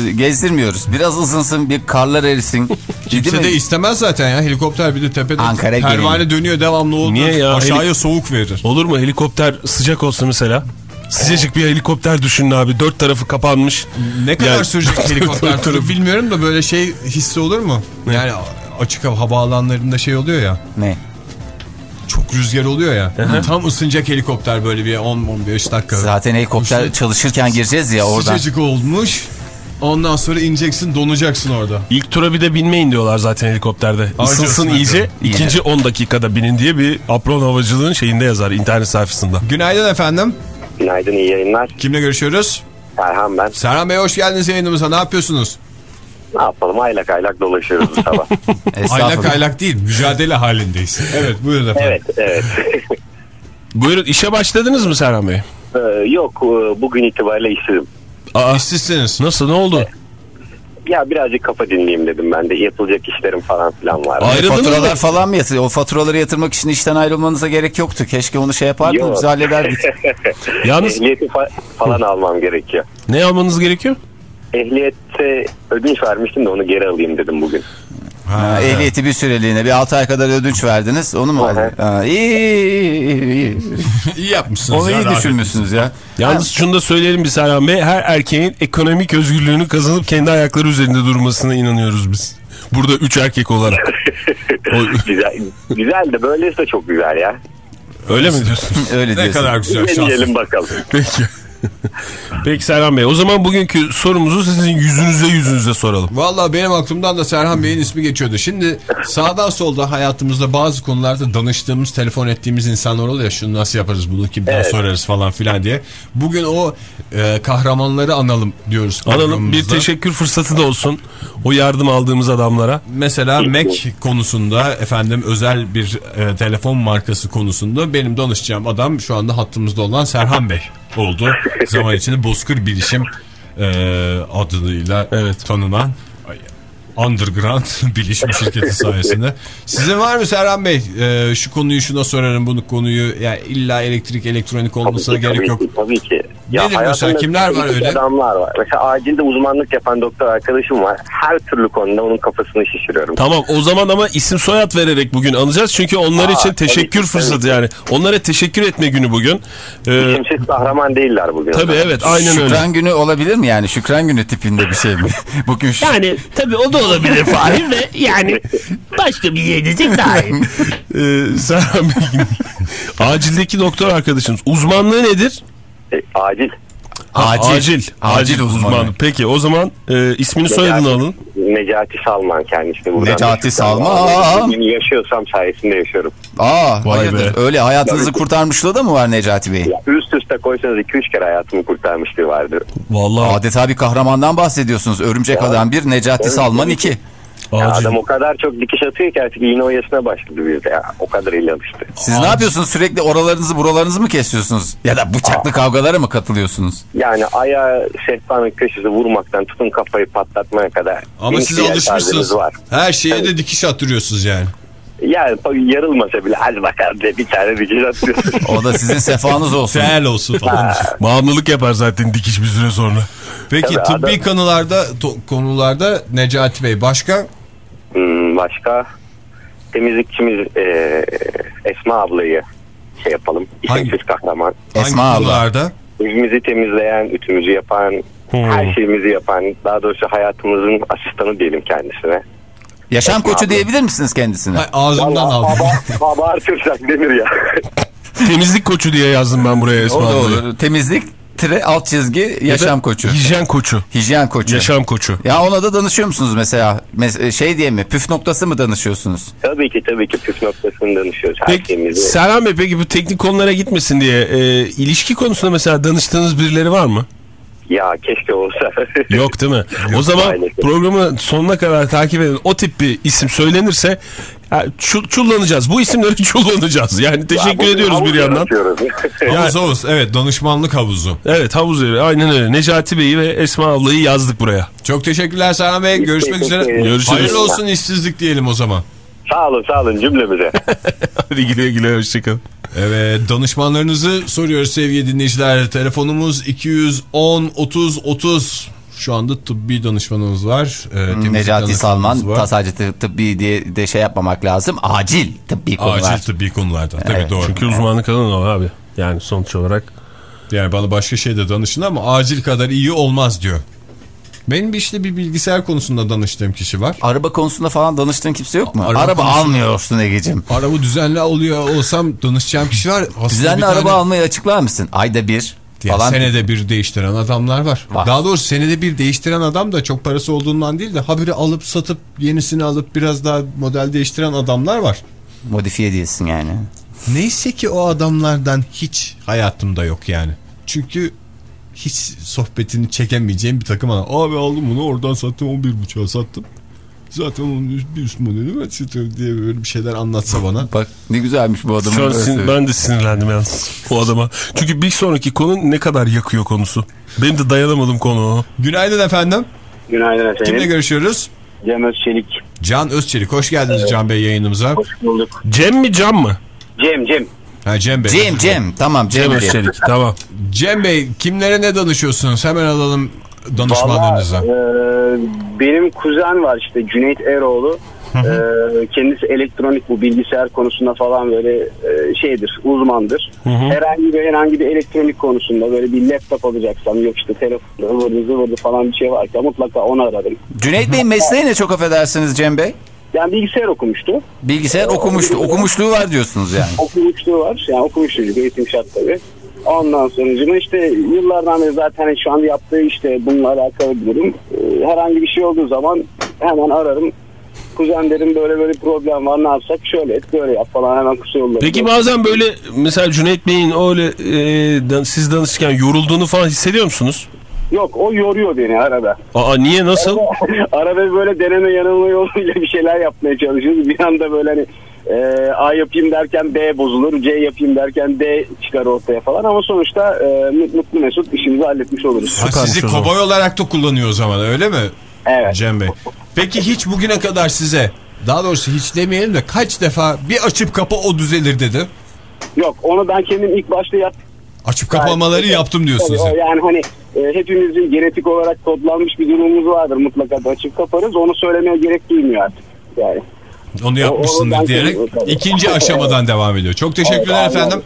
e, gezdirmiyoruz. Biraz ısınsın bir karlar erisin. Kimse de istemez zaten ya. Helikopter bir de tepede Ankara pervane dönüyor devamlı olur. Niye ya? Aşağıya Helik- soğuk verir. Olur mu helikopter sıcak olsa mesela? Sıcacık bir helikopter düşünün abi. Dört tarafı kapanmış. Ne kadar Yani- sürecek helikopter turu bilmiyorum da böyle şey hissi olur mu? Yani açık hava havaalanlarında şey oluyor ya. Ne? Çok rüzgar oluyor ya. Tam ısınacak helikopter böyle bir 10-15 dakika. Zaten helikopter Üstüne çalışırken gireceğiz ya oradan. Sıcacık olmuş. Ondan sonra ineceksin donacaksın orada. İlk tura bir de binmeyin diyorlar zaten helikopterde. Isınsın iyice. ikinci 10 dakikada binin diye bir apron havacılığın şeyinde yazar internet sayfasında. Günaydın efendim. Günaydın, iyi yayınlar. Kimle görüşüyoruz? Erhan ben. Serhan Bey hoş geldiniz yayınımıza. Ne yapıyorsunuz? Ne yapalım? Aylak aylak dolaşıyoruz bu sabah. Aylak aylak değil. Mücadele halindeyiz. Evet buyurun efendim. evet, evet. Buyurun işe başladınız mı Serhan Bey? Ee, yok, e, bugün itibariyle işsizim. Aa, İşsizsiniz. nasıl ne oldu? Ya birazcık kafa dinleyeyim dedim ben de. Yapılacak işlerim falan filan var. Ay- Ayrıldınız Faturalar mı? falan mı yatırıyor? O faturaları yatırmak için işten ayrılmanıza gerek yoktu. Keşke onu şey yapardınız biz hallederdik. Yalnız Ehliyeti fa- falan almam gerekiyor. ne almanız gerekiyor? Ehliyette ödünç vermiştim de onu geri alayım dedim bugün. Ha, ehliyeti bir süreliğine bir 6 ay kadar ödünç verdiniz. Onu mu Hı hı. aldın? Ha, iyi, iyi, iyi, iyi. İyi yapmışsınız. Onu ya, iyi düşünmüşsünüz ya. Yalnız şunu da söyleyelim bir Serhan Bey. Her erkeğin ekonomik özgürlüğünü kazanıp kendi ayakları üzerinde durmasına inanıyoruz biz. Burada üç erkek olarak. Güzel, güzel de böylesi de çok güzel ya. öyle mi diyorsunuz? Öyle Ne diyorsun. kadar güzel. Ne diyelim bakalım. Peki. Peki Serhan Bey o zaman bugünkü sorumuzu sizin yüzünüze yüzünüze soralım. Valla benim aklımdan da Serhan Bey'in ismi geçiyordu. Şimdi sağdan solda hayatımızda bazı konularda danıştığımız, telefon ettiğimiz insanlar oluyor ya. Şunu nasıl yaparız, bunu kimden Evet. sorarız falan filan diye. Bugün o e, kahramanları analım diyoruz. Analım bir teşekkür fırsatı da olsun o yardım aldığımız adamlara. Mesela Mac konusunda efendim özel bir e, telefon markası konusunda benim danışacağım adam şu anda hattımızda olan Serhan Bey oldu. Zaman içinde Bozkır Bilişim e, adıyla Evet. tanınan Underground bilişim şirketi sayesinde. Sizin var mı Serhan Bey? E, şu konuyu şuna sorarım bunu konuyu. Yani illa elektrik elektronik olmasına Tabii ki, gerek tabii yok. ki, Tabii ki. Nedir mesela? Kimler var öyle? Adamlar var. Mesela acilde uzmanlık yapan doktor arkadaşım var. Her türlü konuda onun kafasını şişiriyorum. Tamam o zaman ama isim soyad vererek bugün anacağız. Çünkü onlar Aa, için tabii teşekkür ki, fırsatı tabii. yani. Onlara teşekkür etme günü bugün. Ee, Kimsiz kahraman değiller bugün. tabii evet aynen öyle. Şükran günü olabilir mi yani? Şükran günü tipinde bir şey mi? Bugün şu... Yani tabii o da olabilir Fahir de yani başka bir yerdecek daha iyi. Ee, Serhan Bey acildeki doktor arkadaşınız uzmanlığı nedir? E, acil. Ha, Acil. Acil. Acil uzmanı. Peki o zaman e, ismini soyadını alın. Necati Salman kendisi. Buradan Necati Salman. Bugün yaşıyorsam sayesinde yaşıyorum. Aa, Vay hayırdır? be. Öyle hayatınızı kurtarmışlığı da mı var Necati Bey? Ya üst üste koysanız 2-3 kere hayatımı kurtarmışlığı vardı. Vallahi Adeta bir kahramandan bahsediyorsunuz. Örümcek Adam 1, Necati Salman 2. Ya acil. adam o kadar çok dikiş atıyor ki artık iğne oyasına başladı bir de ya. O kadar iyi alıştı. Siz ne yapıyorsunuz? Sürekli oralarınızı buralarınızı mı kesiyorsunuz? Ya da bıçaklı kavgalara mı katılıyorsunuz? Yani ayağı sehpanın köşesi vurmaktan tutun kafayı patlatmaya kadar. Ama siz alışmışsınız. Var. Her şeye de dikiş attırıyorsunuz yani. Yani tabii yarılmasa bile hadi bakalım diye bir tane dikiş atıyorsun. O da sizin sefanız olsun. Fel olsun falan. Bağımlılık yapar zaten dikiş bir süre sonra. Peki Tabii tıbbi adam- konularda konularda Necati Bey başka? Hmm, başka? Temizlikçimiz e, Esma ablayı şey yapalım. Hangi- İsimsiz kahraman. Esma Hangi abla. konularda? Evimizi temizleyen, ütümüzü yapan, her şeyimizi yapan, daha doğrusu hayatımızın asistanı diyelim kendisine. Yaşam Esma koçu abla. diyebilir misiniz kendisine? Hay, ağzımdan aldım. aba- abartırsak denir ya. Temizlik koçu diye yazdım ben buraya Esma O da ablayı. olur. Temizlik, tire, alt çizgi, Ya yaşam koçu. Hijyen koçu. Hijyen koçu. Yaşam koçu. Ya ona da danışıyor musunuz mesela? Mes- şey diye mi? Püf noktası mı danışıyorsunuz? tabii ki tabii ki püf noktasını danışıyoruz her Peki. Serhan Bey peki bu teknik konulara gitmesin diye e, ilişki konusunda mesela danıştığınız birileri var mı? Ya keşke olsa. Yok değil mi? o zaman maalesef. programı sonuna kadar takip edin. O tip bir isim söylenirse çul- çullanacağız. Bu isimleri çullanacağız. Yani teşekkür Ya, ediyoruz bir yandan. yaratıyoruz. Havuz havuz. Evet danışmanlık havuzu. Evet havuz evi aynen öyle. Necati Bey'i ve Esma ablayı yazdık buraya. Çok teşekkürler Serhan Bey. Görüşmek üzere. Görüşürüz. Hayırlı olsun işsizlik diyelim o zaman. sağ olun sağ olun cümlemize. Hadi güle güle hoşçakalın. Evet danışmanlarınızı soruyoruz sevgili dinleyiciler. Telefonumuz 210 30 30. Şu anda tıbbi danışmanımız var. Ee, temizlik Necati Salman var. ta sadece tıbbi diye de şey yapmamak lazım. Acil tıbbi konular. Acil tıbbi konularda. Tabii Evet. doğru. Çünkü uzmanlık alanı o abi. Yani sonuç olarak. Yani bana başka şeyde danışın ama acil kadar iyi olmaz diyor. Benim bir işte bir bilgisayar konusunda danıştığım kişi var. Araba konusunda falan danıştığın kimse yok mu? Araba Araba, konusunda- almıyorsun Ege'cim. Araba düzenli alıyor olsam danışacağım kişi var. Aslında Düzenli bir araba tane- almayı açıklar mısın? Ayda bir Yani falan. senede bir değiştiren adamlar var. Var. Daha doğrusu senede bir değiştiren adam da çok parası olduğundan değil de haberi alıp satıp yenisini alıp biraz daha model değiştiren adamlar var. Modifiye değilsin yani. Neyse ki o adamlardan hiç hayatımda yok yani. Çünkü hiç sohbetini çekemeyeceğim bir takım adam. Abi aldım bunu oradan sattım 11.5'a sattım. Zaten onun üst- bir üst modeli satıyorum diye böyle bir şeyler anlatsa bana. Bak ne güzelmiş bu adamın. Şu an sin- ben de sinirlendim yalnız o adama. Çünkü bir sonraki konu ne kadar yakıyor konusu. Benim de dayanamadım konu. Günaydın efendim. Günaydın efendim. Kimle görüşüyoruz? Cem Özçelik. Can Özçelik. Hoş geldiniz Can Bey yayınımıza. Hoş bulduk. Cem mi Cam mı? Cem Cem. Ha, Cem Bey. Cem Cem tamam Cem. Cem Cem. Özçelik tamam. Cem Bey kimlere ne danışıyorsunuz? Hemen alalım danışmanlarınızı. Valla, e, benim kuzen var işte Cüneyt Eroğlu. E, kendisi elektronik bu bilgisayar konusunda falan böyle e, şeydir uzmandır. Herhangi bir herhangi bir elektronik konusunda böyle bir laptop alacaksam yok işte telefonda ıvırdı zıvırdı falan bir şey varsa mutlaka onu ararım. Cüneyt Bey'in mesleği ne çok affedersiniz Cem Bey? Yani bilgisayar okumuştu. Bilgisayar okumuştu. Okumuşluğu var diyorsunuz yani. Okumuşluğu var. Yani okumuş çocuk eğitim şart tabii. Ondan sonra işte yıllardan beri zaten şu an yaptığı işte bununla alakalı bir durum. Ee, Herhangi bir şey olduğu zaman hemen ararım. Kuzen derim böyle böyle problem var ne yapsak şöyle et böyle yap falan hemen kısa yollarım. Peki bazen böyle mesela Cüneyt Bey'in öyle e, dan- siz danışırken yorulduğunu falan hissediyor musunuz? Yok o yoruyor beni arada. Aa niye nasıl? arada böyle deneme yanılma yoluyla bir şeyler yapmaya çalışıyoruz. Bir anda böyle hani e, A yapayım derken B bozulur. C yapayım derken D çıkar ortaya falan. Ama sonuçta e, mutlu mesut işimizi halletmiş oluruz. Ha, sizi kobay olarak da kullanıyor o zaman öyle mi Evet. Cem Bey? Peki hiç bugüne kadar size daha doğrusu hiç demeyelim de kaç defa bir açıp kapa o düzelir dedi. Yok onu ben kendim ilk başta yaptım. Açıp kapamaları yaptım diyorsunuz. Yani hani e, hepimizin genetik olarak kodlanmış bir durumumuz vardır mutlaka da açıp kaparız. Onu söylemeye gerek duymuyor artık. Yani. Onu O- o- yapmışsındır ben diyerek tabii. ikinci aşamadan devam ediyor. Çok teşekkürler Evet, efendim.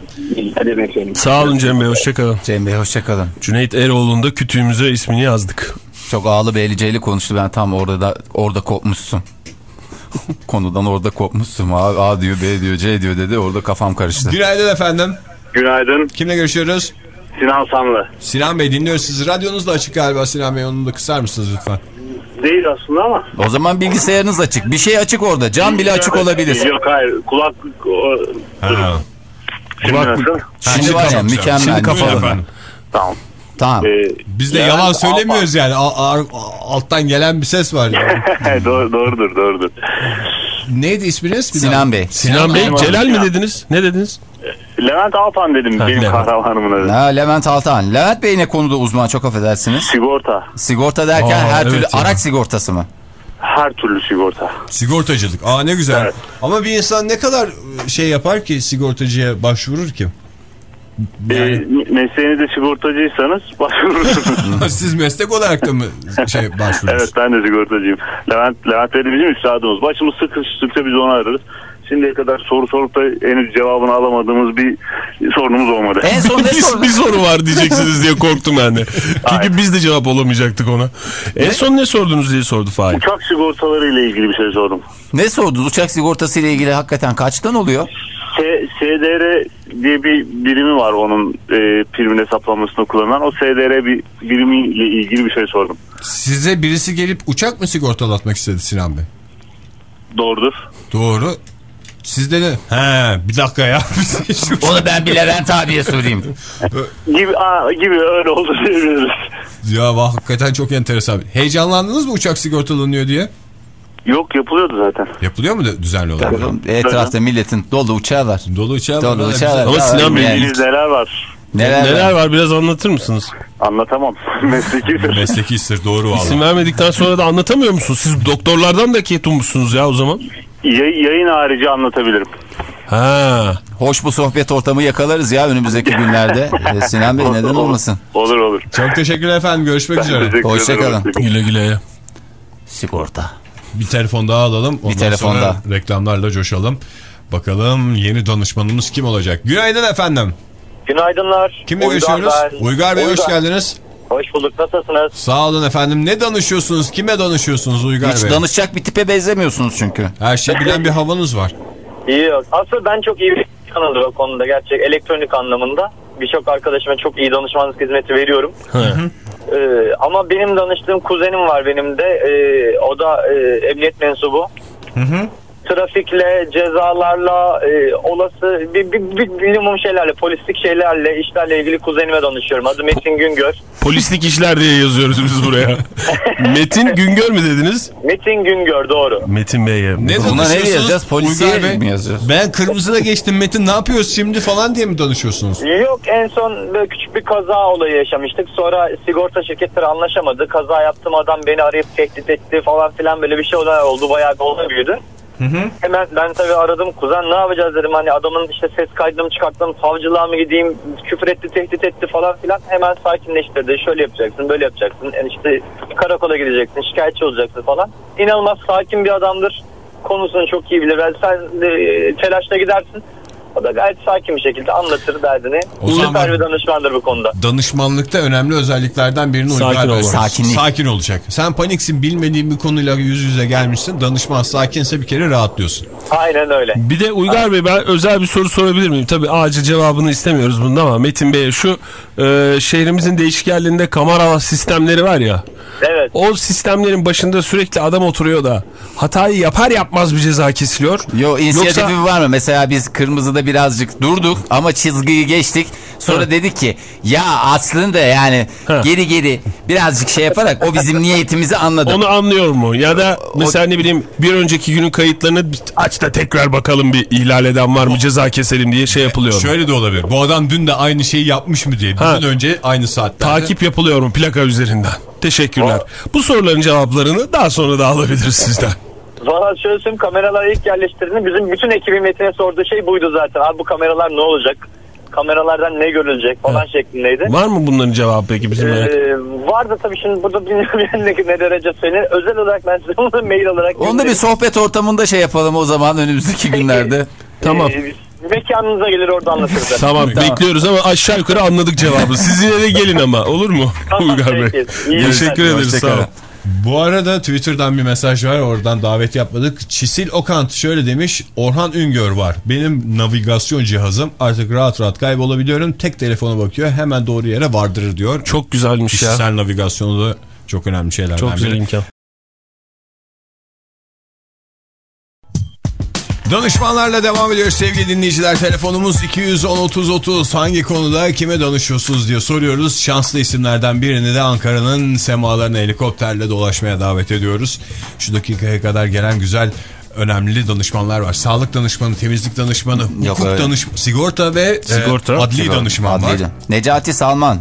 Efendim. Sağ olun Cem Bey hoşçakalın. Cem Bey hoşçakalın. Cüneyt Eroğlu'nun da kütüğümüze ismini yazdık. Çok ağlı beğeniceli konuştu. Ben tam orada da orada kopmuşsun. Konudan orada kopmuşsun. A, A diyor, B diyor, C diyor dedi. Orada kafam karıştı. Günaydın efendim. Günaydın. Kimle görüşüyoruz? Sinan Sanlı. Sinan Bey dinliyoruz sizi. Radyonuz da açık galiba Sinan Bey. Onu da kısar mısınız lütfen? Değil aslında ama. O zaman bilgisayarınız açık. Bir şey açık orada. Cam bile açık olabilir. Yok hayır kulak Ha. Kulaklık. Şimdi var ya tamam, mükemmel. Şimdi kapalı. Tamam. Tamam. Biz de yalan söylemiyoruz yani. A- a- alttan gelen bir ses var. Yani. Doğru, doğrudur doğrudur. Neydi isminiz? Sinan. Bey. Sinan Bey Celal mi dediniz? Ne dediniz? Levent Alpan dedim Ha, benim Levent. kahramanımın adı. Ha, Levent Altan. Levent Bey ne konuda uzman çok affedersiniz. Sigorta. Sigorta derken Aa, her türlü evet ya. araç sigortası mı? Her türlü sigorta. Sigortacılık. Aa ne güzel. Evet. Ama bir insan ne kadar şey yapar ki sigortacıya başvurur ki? e, mesleğinizde sigortacıysanız başvurursunuz. Siz meslek olarak da mı şey başvuruyorsunuz? evet ben de sigortacıyım. Levent, Levent Bey de bizim üstadımız. Başımız sıkıştıkça biz onu ararız. Şimdiye kadar soru sorup da henüz cevabını alamadığımız bir sorunumuz olmadı. En son ne bir, sordun? bir soru var diyeceksiniz diye korktum ben de. Çünkü biz de cevap olamayacaktık ona. En son ne sordunuz diye sordu Fahir. Uçak sigortaları ile ilgili bir şey sordum. Ne sordunuz? Uçak sigortası ile ilgili hakikaten kaçtan oluyor? S- SDR diye bir birimi var onun e, primin hesaplamasında kullanılan. O SDR bir birimiyle ilgili bir şey sordum. Size birisi gelip uçak mı sigortalatmak istedi Sinan Bey? Doğrudur. Doğru. Sizde de he bir dakika ya. Onu ben bir Levent abiye sorayım. Gibi, aa, gibi öyle oldu diyebiliriz. ya vah, hakikaten çok enteresan. Heyecanlandınız mı uçak sigortalanıyor diye? Yok yapılıyordu zaten. Yapılıyor mu düzenli olarak? Etrafta milletin dolu uçağı var. Dolu uçağı Dolu var. uçağı var. Ama Sinan Bey Yani Bildiğiniz neler var? Neler, Neler var? var biraz anlatır mısınız? Anlatamam. Mesleki sır. Mesleki sır doğru valla. İsim vermedikten sonra da anlatamıyor musunuz? Siz doktorlardan da ketummuşsunuz ya o zaman. Yay- yayın harici anlatabilirim. Ha. Hoş bu sohbet ortamı yakalarız ya önümüzdeki günlerde. Ee, Sinan Bey neden olmasın? Olur olur. Çok teşekkürler efendim. Görüşmek üzere. Teşekkür Hoşça ederim. kalın. Güle güle. Sigorta. Bir telefon daha alalım. Ondan telefon sonra daha. reklamlarla coşalım. Bakalım yeni danışmanımız kim olacak? Günaydın efendim. Günaydınlar. Kimle görüşüyoruz? Uygar Bey hoş Uygar. geldiniz. Hoş bulduk. Nasılsınız? Sağ olun efendim. Ne danışıyorsunuz? Kime danışıyorsunuz Uygar Hiç Bey? danışacak bir tipe benzemiyorsunuz çünkü. Her şey bilen bir havanız var. İyi yok. Aslında ben çok iyi bir kanaldır o konuda. Gerçek elektronik anlamında. Birçok arkadaşıma çok iyi danışmanlık hizmeti veriyorum. Ee, ama benim danıştığım kuzenim var benim de. Ee, o da e, emniyet mensubu. Trafikle, cezalarla, e, olası bir, bir, bir minimum şeylerle, polislik şeylerle, işlerle ilgili kuzenime danışıyorum. Adı Metin Güngör. Polislik işler diye yazıyoruz biz buraya. Metin Güngör mü dediniz? Metin Güngör doğru. Metin Bey'e. Ne Buna ne yazacağız? Polisiye Bey? mi yazacağız? Ben kırmızıda geçtim Metin ne yapıyoruz şimdi falan diye mi danışıyorsunuz? Yok en son böyle küçük bir kaza olayı yaşamıştık. Sonra sigorta şirketleri anlaşamadı. Kaza yaptım adam beni arayıp tehdit etti falan filan böyle bir şey olay oldu. Bayağı bir olay büyüdü. Hemen ben tabii aradım kuzen ne yapacağız? dedim. Hani adamın işte ses kaydını çıkarttım savcılığa mı gideyim küfür etti tehdit etti falan filan. Hemen sakinleştirdi şöyle yapacaksın böyle yapacaksın. Yani işte karakola gideceksin şikayetçi olacaksın falan. İnanılmaz sakin bir adamdır. Konusunu çok iyi bilir. Yani sen e, telaşla gidersin o da gayet sakin bir şekilde anlatır derdini. O Süper bir danışmandır bu konuda. Danışmanlıkta önemli özelliklerden birini Sakin var. Sakinlik. Sakin olacak. Sen paniksin bilmediğin bir konuyla yüz yüze gelmişsin. Danışman sakinse bir kere rahatlıyorsun. Aynen öyle. Bir de Uygar Bey ben özel bir soru sorabilir miyim? Tabii acil cevabını istemiyoruz bunda ama Metin Bey şu e, şehrimizin değişik yerlerinde kamera sistemleri var ya. Evet. O sistemlerin başında sürekli adam oturuyor da hatayı yapar yapmaz bir ceza kesiliyor. Yo inisiyatifi Yoksa- var mı? Mesela biz kırmızıda birazcık durduk ama çizgiyi geçtik. Sonra Ha. dedik ki ya aslında yani Ha. geri geri birazcık şey yaparak o bizim niyetimizi anladı. Onu anlıyor mu? Ya da mesela ne bileyim bir önceki günün kayıtlarını aç da tekrar bakalım bir ihlal eden var mı ceza keselim diye şey yapılıyor mu? Şöyle de olabilir. Bu adam dün de aynı şeyi yapmış mı diye. Dün önce aynı saatlerde. Takip yapılıyor mu plaka üzerinden? Teşekkürler. Bu soruların cevaplarını daha sonra da alabiliriz sizden. Valla şöyle kameralar ilk yerleştirildi. Bizim bütün ekibin Metin'e sorduğu şey buydu zaten. Abi bu kameralar ne olacak? Kameralardan ne görülecek falan şeklindeydi. Var mı bunların cevabı peki bizim Ee, var da tabii şimdi burada bilmiyorum ne, ne derece söyleyeyim. Özel olarak ben size onu mail olarak Onu da bir sohbet ortamında şey yapalım o zaman önümüzdeki günlerde. Tamam. Ee, mekanınıza gelir orada anlatırız. Tamam, Tamam. bekliyoruz ama aşağı yukarı anladık cevabı. Siz yine de gelin ama olur mu Tamam, Uygar Bey? Teşekkür ederiz sağ olun. Bu arada Twitter'dan bir mesaj var. Oradan davet yapmadık. Çisil Okant şöyle demiş. Orhan Üngör var. Benim navigasyon cihazım. Artık rahat rahat kaybolabiliyorum. Tek telefona bakıyor. Hemen doğru yere vardırır diyor. Çok güzelmiş ya. Kişisel navigasyonu da çok önemli şeylerden Çok güzel biri. imkan. Danışmanlarla devam ediyoruz sevgili dinleyiciler. Telefonumuz 210-30-30. Hangi konuda kime danışıyorsunuz diye soruyoruz. Şanslı isimlerden birini de Ankara'nın semalarına helikopterle dolaşmaya davet ediyoruz. Şu dakikaya kadar gelen güzel önemli danışmanlar var. Sağlık danışmanı, temizlik danışmanı, hukuk danışmanı, sigorta ve Sigorta. e, adli Sigorta, danışman var. adli. Necati Salman.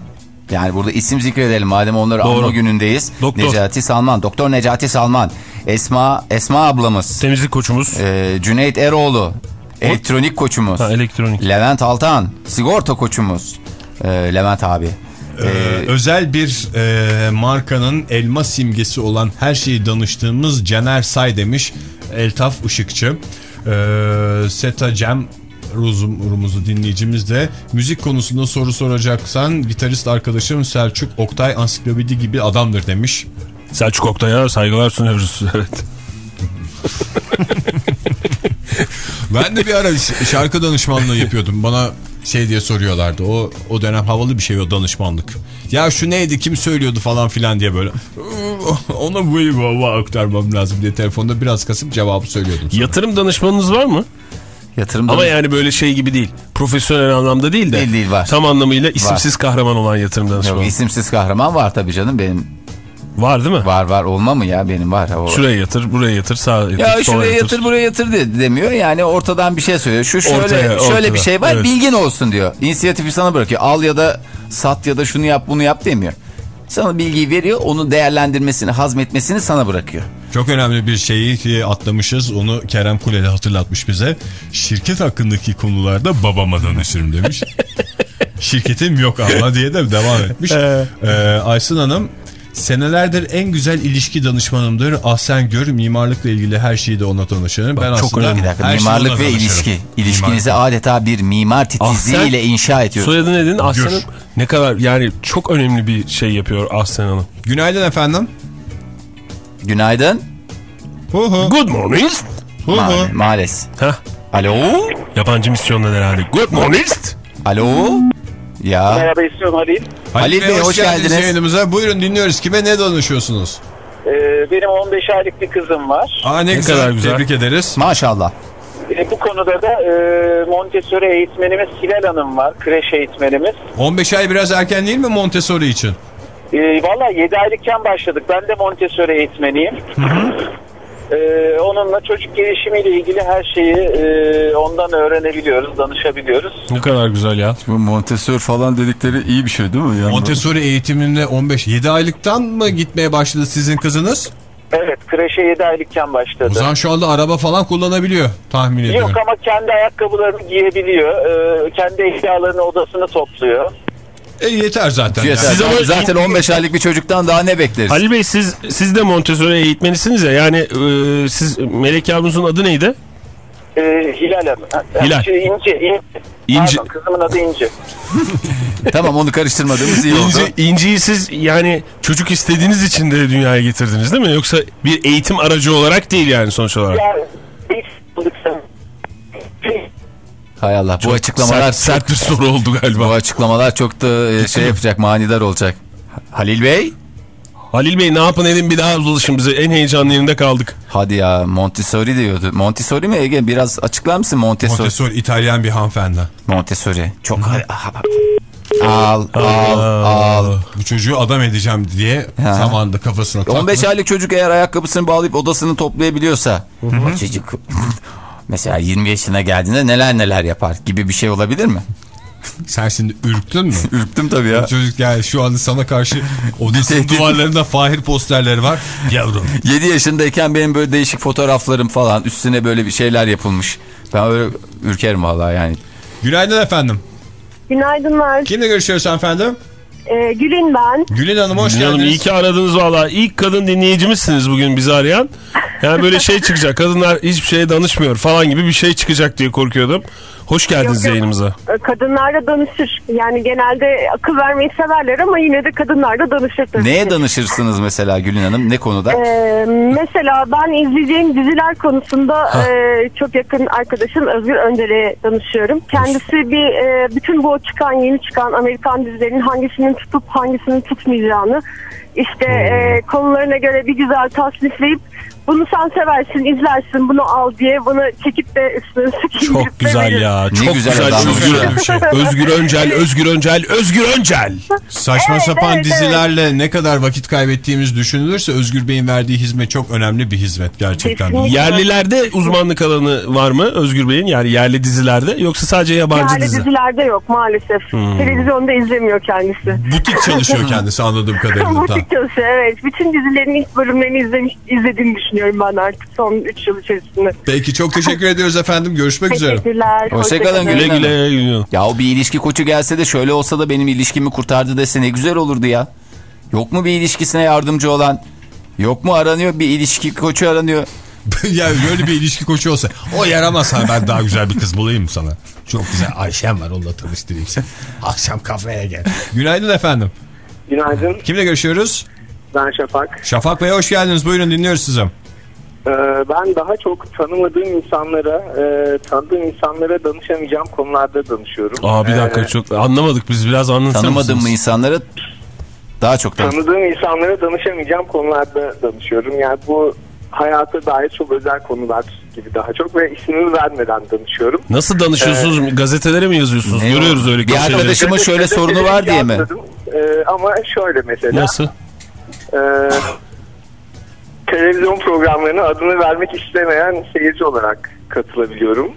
Yani burada isim zikredelim madem onları Doğru. anma günündeyiz. Doktor. Necati Salman. Doktor Necati Salman. Esma Esma ablamız. Temizlik koçumuz. Ee, Cüneyt Eroğlu. Elektronik koçumuz. Ha, elektronik. Levent Altan. Sigorta koçumuz. Ee, Levent abi. Ee, özel bir e, markanın elma simgesi olan her şeyi danıştığımız Caner Say demiş Eltaf Işıkçı. Ee, Seta Cem Rumuz'u dinleyicimiz de müzik konusunda soru soracaksan gitarist arkadaşım Selçuk Oktay ansiklopedi gibi adamdır demiş. Selçuk Oktay'a saygılar sunuyoruz. Evet. Ben de bir ara şarkı danışmanlığı yapıyordum. Bana şey diye soruyorlardı. O o dönem havalı bir şey o danışmanlık. Ya şu neydi kim söylüyordu falan filan diye böyle. Ona bu baba aktarmam lazım diye telefonda biraz kasıp cevabı söylüyordum. sonra. Yatırım danışmanınız var mı? Yatırım Ama yani böyle şey gibi değil. Profesyonel anlamda değil de. Değil, değil, var. Tam anlamıyla isimsiz kahraman olan yatırım danışmanı. Yok, isimsiz kahraman var tabii canım benim. Var değil mi? Var var olma mı ya benim var. O... Şuraya yatır, buraya yatır, sağa yatır, Ya sola şuraya yatır buraya yatır de, demiyor. Yani ortadan bir şey söylüyor. Şu şöyle Ortaya, şöyle ortada. bir şey var. Evet. Bilgin olsun diyor. İnisiyatifi sana bırakıyor. Al ya da sat ya da şunu yap bunu yap demiyor. Sana bilgiyi veriyor. Onu değerlendirmesini, hazmetmesini sana bırakıyor. Çok önemli bir şeyi atlamışız. Onu Kerem Kuleli hatırlatmış bize. Şirket hakkındaki konularda babama danışırım demiş. Şirketim yok ama diye de devam etmiş. Ee, Aysun Hanım senelerdir en güzel ilişki danışmanımdır. Ahsen Gör mimarlıkla ilgili her şeyi de ona danışırım. Ben Çok aslında önemli bir dakika. Mimarlık ve ilişki. İlişkinizi adeta bir mimar titizliğiyle Ahsen- inşa ediyoruz. Soyadı ne dedin? Ahsen. Hanım ne kadar yani çok önemli bir şey yapıyor Ahsen Hanım. Günaydın efendim. Günaydın. Hu hu. Good morning. Hu hu. Ma- maalesef. Heh, Alo? yabancı misyondan herhalde. Good morning. Alo? Ya. Merhaba ismim Halil. Halil Bey, hoş geldiniz. yayınımıza. Buyurun dinliyoruz. Kime ne danışıyorsunuz? Ee, benim 15 aylık bir kızım var. Aa ne, güzel. kadar güzel. Tebrik ederiz. Maşallah. Ee, bu konuda da e, Montessori eğitmenimiz Hilal Hanım var. Kreş eğitmenimiz. 15 ay biraz erken değil mi Montessori için? Ee, Valla 7 aylıkken başladık. Ben de Montessori eğitmeniyim. Ee, onunla çocuk gelişimiyle ilgili her şeyi e, ondan öğrenebiliyoruz, danışabiliyoruz. Ne kadar güzel ya. Bu Montessori falan dedikleri iyi bir şey değil mi? Yani Montessori eğitiminde 15-7 aylıktan mı gitmeye başladı sizin kızınız? Evet, kreşe 7 aylıkken başladı. O zaman şu anda araba falan kullanabiliyor tahmin ediyorum. Yok ama kendi ayakkabılarını giyebiliyor. Ee, kendi eşyalarını odasını topluyor. E, yeter zaten. Yeter. yani. Siz ama- Zaten 15 aylık bir çocuktan daha ne bekleriz? Halil Bey siz siz de Montessori eğitmenisiniz ya. Yani e, siz Melek yavrunuzun adı neydi? Ee, Hilal Hanım. Hilal. Şey, İnci, İnci. İnci. Pardon, kızımın adı İnci. tamam onu karıştırmadığımız iyi oldu. İnci, İnci'yi siz yani çocuk istediğiniz için de dünyaya getirdiniz değil mi? Yoksa bir eğitim aracı olarak değil yani sonuç olarak. Yani Hay Allah bu açıklamalar sert, sert bir soru oldu bu galiba. açıklamalar çok da e, şey yapacak manidar olacak. Halil Bey Halil Bey ne yapın edin bir daha ulaşın bize. En heyecanlı yerinde kaldık. hadi ya Montessori diyordu. Montessori mi Ege biraz açıklar mısın Montessori? Montessori İtalyan bir hanımefendi. Montessori. Çok al al al. Bu çocuğu adam edeceğim diye Ha. zamanında kafasına takmış. 15 aylık çocuk eğer ayakkabısını bağlayıp odasını toplayabiliyorsa o çocuk mesela 20 yaşına geldiğinde neler neler yapar gibi bir şey olabilir mi? Sen şimdi ürktün mü? Ürktüm tabii ya. Çocuk yani şu anda sana karşı odasının duvarlarında Fahir posterleri var. Yavrum. 7 yaşındayken benim böyle değişik fotoğraflarım falan üstüne böyle bir şeyler yapılmış. Ben öyle ürkerim vallahi yani. Günaydın efendim. Günaydınlar. Kimle görüşüyoruz efendim? Ee, Gülün ben. Gülün Hanım hoş Gülün Hanım, geldiniz. iyi ki aradınız valla. İlk kadın dinleyicimizsiniz bugün bizi arayan. Yani böyle şey çıkacak. Kadınlar hiçbir şeye danışmıyor falan gibi bir şey çıkacak diye korkuyordum. Hoş geldiniz Yok, yok. yayınımıza. Ee, Kadınlar da danışır. Yani genelde akıl vermeyi severler ama yine de kadınlar da danışır tabii. Neye danışırsınız mesela Gülün Hanım? Ne konuda? Ee, mesela ben izleyeceğim diziler konusunda e, çok yakın arkadaşım Özgür Önder'e danışıyorum. Kendisi bir e, bütün bu çıkan yeni çıkan Amerikan dizilerinin hangisinin tutup hangisinin tutmayacağını işte e, konularına göre bir güzel tasnifleyip bunu sen seversin, izlersin, bunu al diye bunu çekip de üstüne sıkayım. Çok güzel ya. Ne Çok güzel güzel. Özgür, Güzel bir şey. Özgür Öncel, Özgür Öncel, Özgür Öncel. Saçma Evet, sapan evet, dizilerle ne kadar vakit kaybettiğimiz düşünülürse Özgür Bey'in verdiği hizmet çok önemli bir hizmet gerçekten. Kesinlikle. Yerlilerde uzmanlık alanı var mı Özgür Bey'in? Yani yerli dizilerde yoksa sadece yabancı Yani dizi? dizilerde yok maalesef. Televizyonda izlemiyor kendisi. Butik çalışıyor kendisi anladığım kadarıyla. Çalışıyor evet. Bütün dizilerin ilk bölümlerini izlemiş, izlediğini geliştiğini düşünüyorum ben artık son 3 yıl içerisinde. Peki çok teşekkür ediyoruz efendim. Görüşmek üzere. Teşekkürler. Hoşçakalın Güle güle. Ya o bir ilişki koçu gelse de şöyle olsa da benim ilişkimi kurtardı dese ne güzel olurdu ya. Yok mu bir ilişkisine yardımcı olan? Yok mu aranıyor bir ilişki koçu aranıyor. yani böyle bir ilişki koçu olsa o yaramaz ha ben daha güzel bir kız bulayım sana. Çok güzel Ayşem var onunla tanıştırayım seni. Akşam kafeye gel. Günaydın efendim. Günaydın. Kimle görüşüyoruz? Ben Şafak. Şafak Bey hoş geldiniz. Buyurun dinliyoruz sizi. Ee, ben daha çok tanımadığım insanlara, e, tanıdığım insanlara danışamayacağım konularda danışıyorum. Aa bir dakika Ee, çok anlamadık biz biraz anlatır Tanımadığım mısınız? mı insanları daha çok tanı. Tanıdığım insanlara danışamayacağım konularda danışıyorum. Yani bu hayata dair çok özel konular gibi daha çok ve ismini vermeden danışıyorum. Nasıl danışıyorsunuz? Gazetelere mi yazıyorsunuz? Ne Görüyoruz öyle Bir arkadaşımın şöyle sorunu var diye mi? Ee, ama şöyle mesela. Nasıl? e, televizyon programlarına adını vermek istemeyen seyirci olarak katılabiliyorum.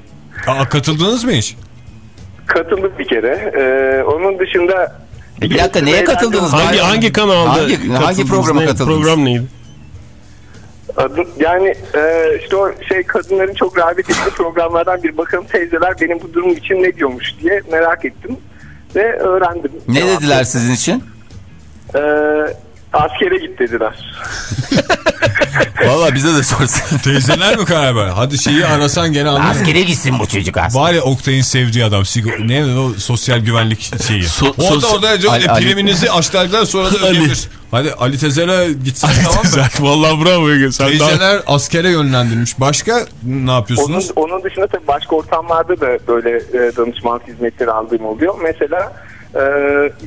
Aa, katıldınız mı hiç? Katıldım bir kere. Ee, onun dışında Bir dakika neye katıldınız? Hangi hangi kanalda? Hangi, hangi katıldınız? programa Ne- katıldınız? Program neydi? Yani e, işte o şey kadınların çok rağbet ettiği programlardan bir bakalım teyzeler benim bu durum için ne diyormuş diye merak ettim ve öğrendim. Ne dediler sizin için? E, askere git dediler. Valla bize de sorsun. Teyzeler mi karar ver? Hadi şeyi arasan gene anlarım. Askere gitsin bu çocuk asker. Var ya Oktay'ın sevdiği adam. Ne o sosyal güvenlik şeyi. So- orada sos- orada Ali- Ali, Ali- priminizi açtılar sonra da ödeyebilir. Hadi Ali Tezer'e gitsin tamam mı? Vallahi bravo. Sen daha... Teyzeler askere yönlendirilmiş. Başka ne Onun, yapıyorsunuz? onun dışında tabii başka ortamlarda da böyle e, danışman hizmetleri aldığım oluyor. Mesela e,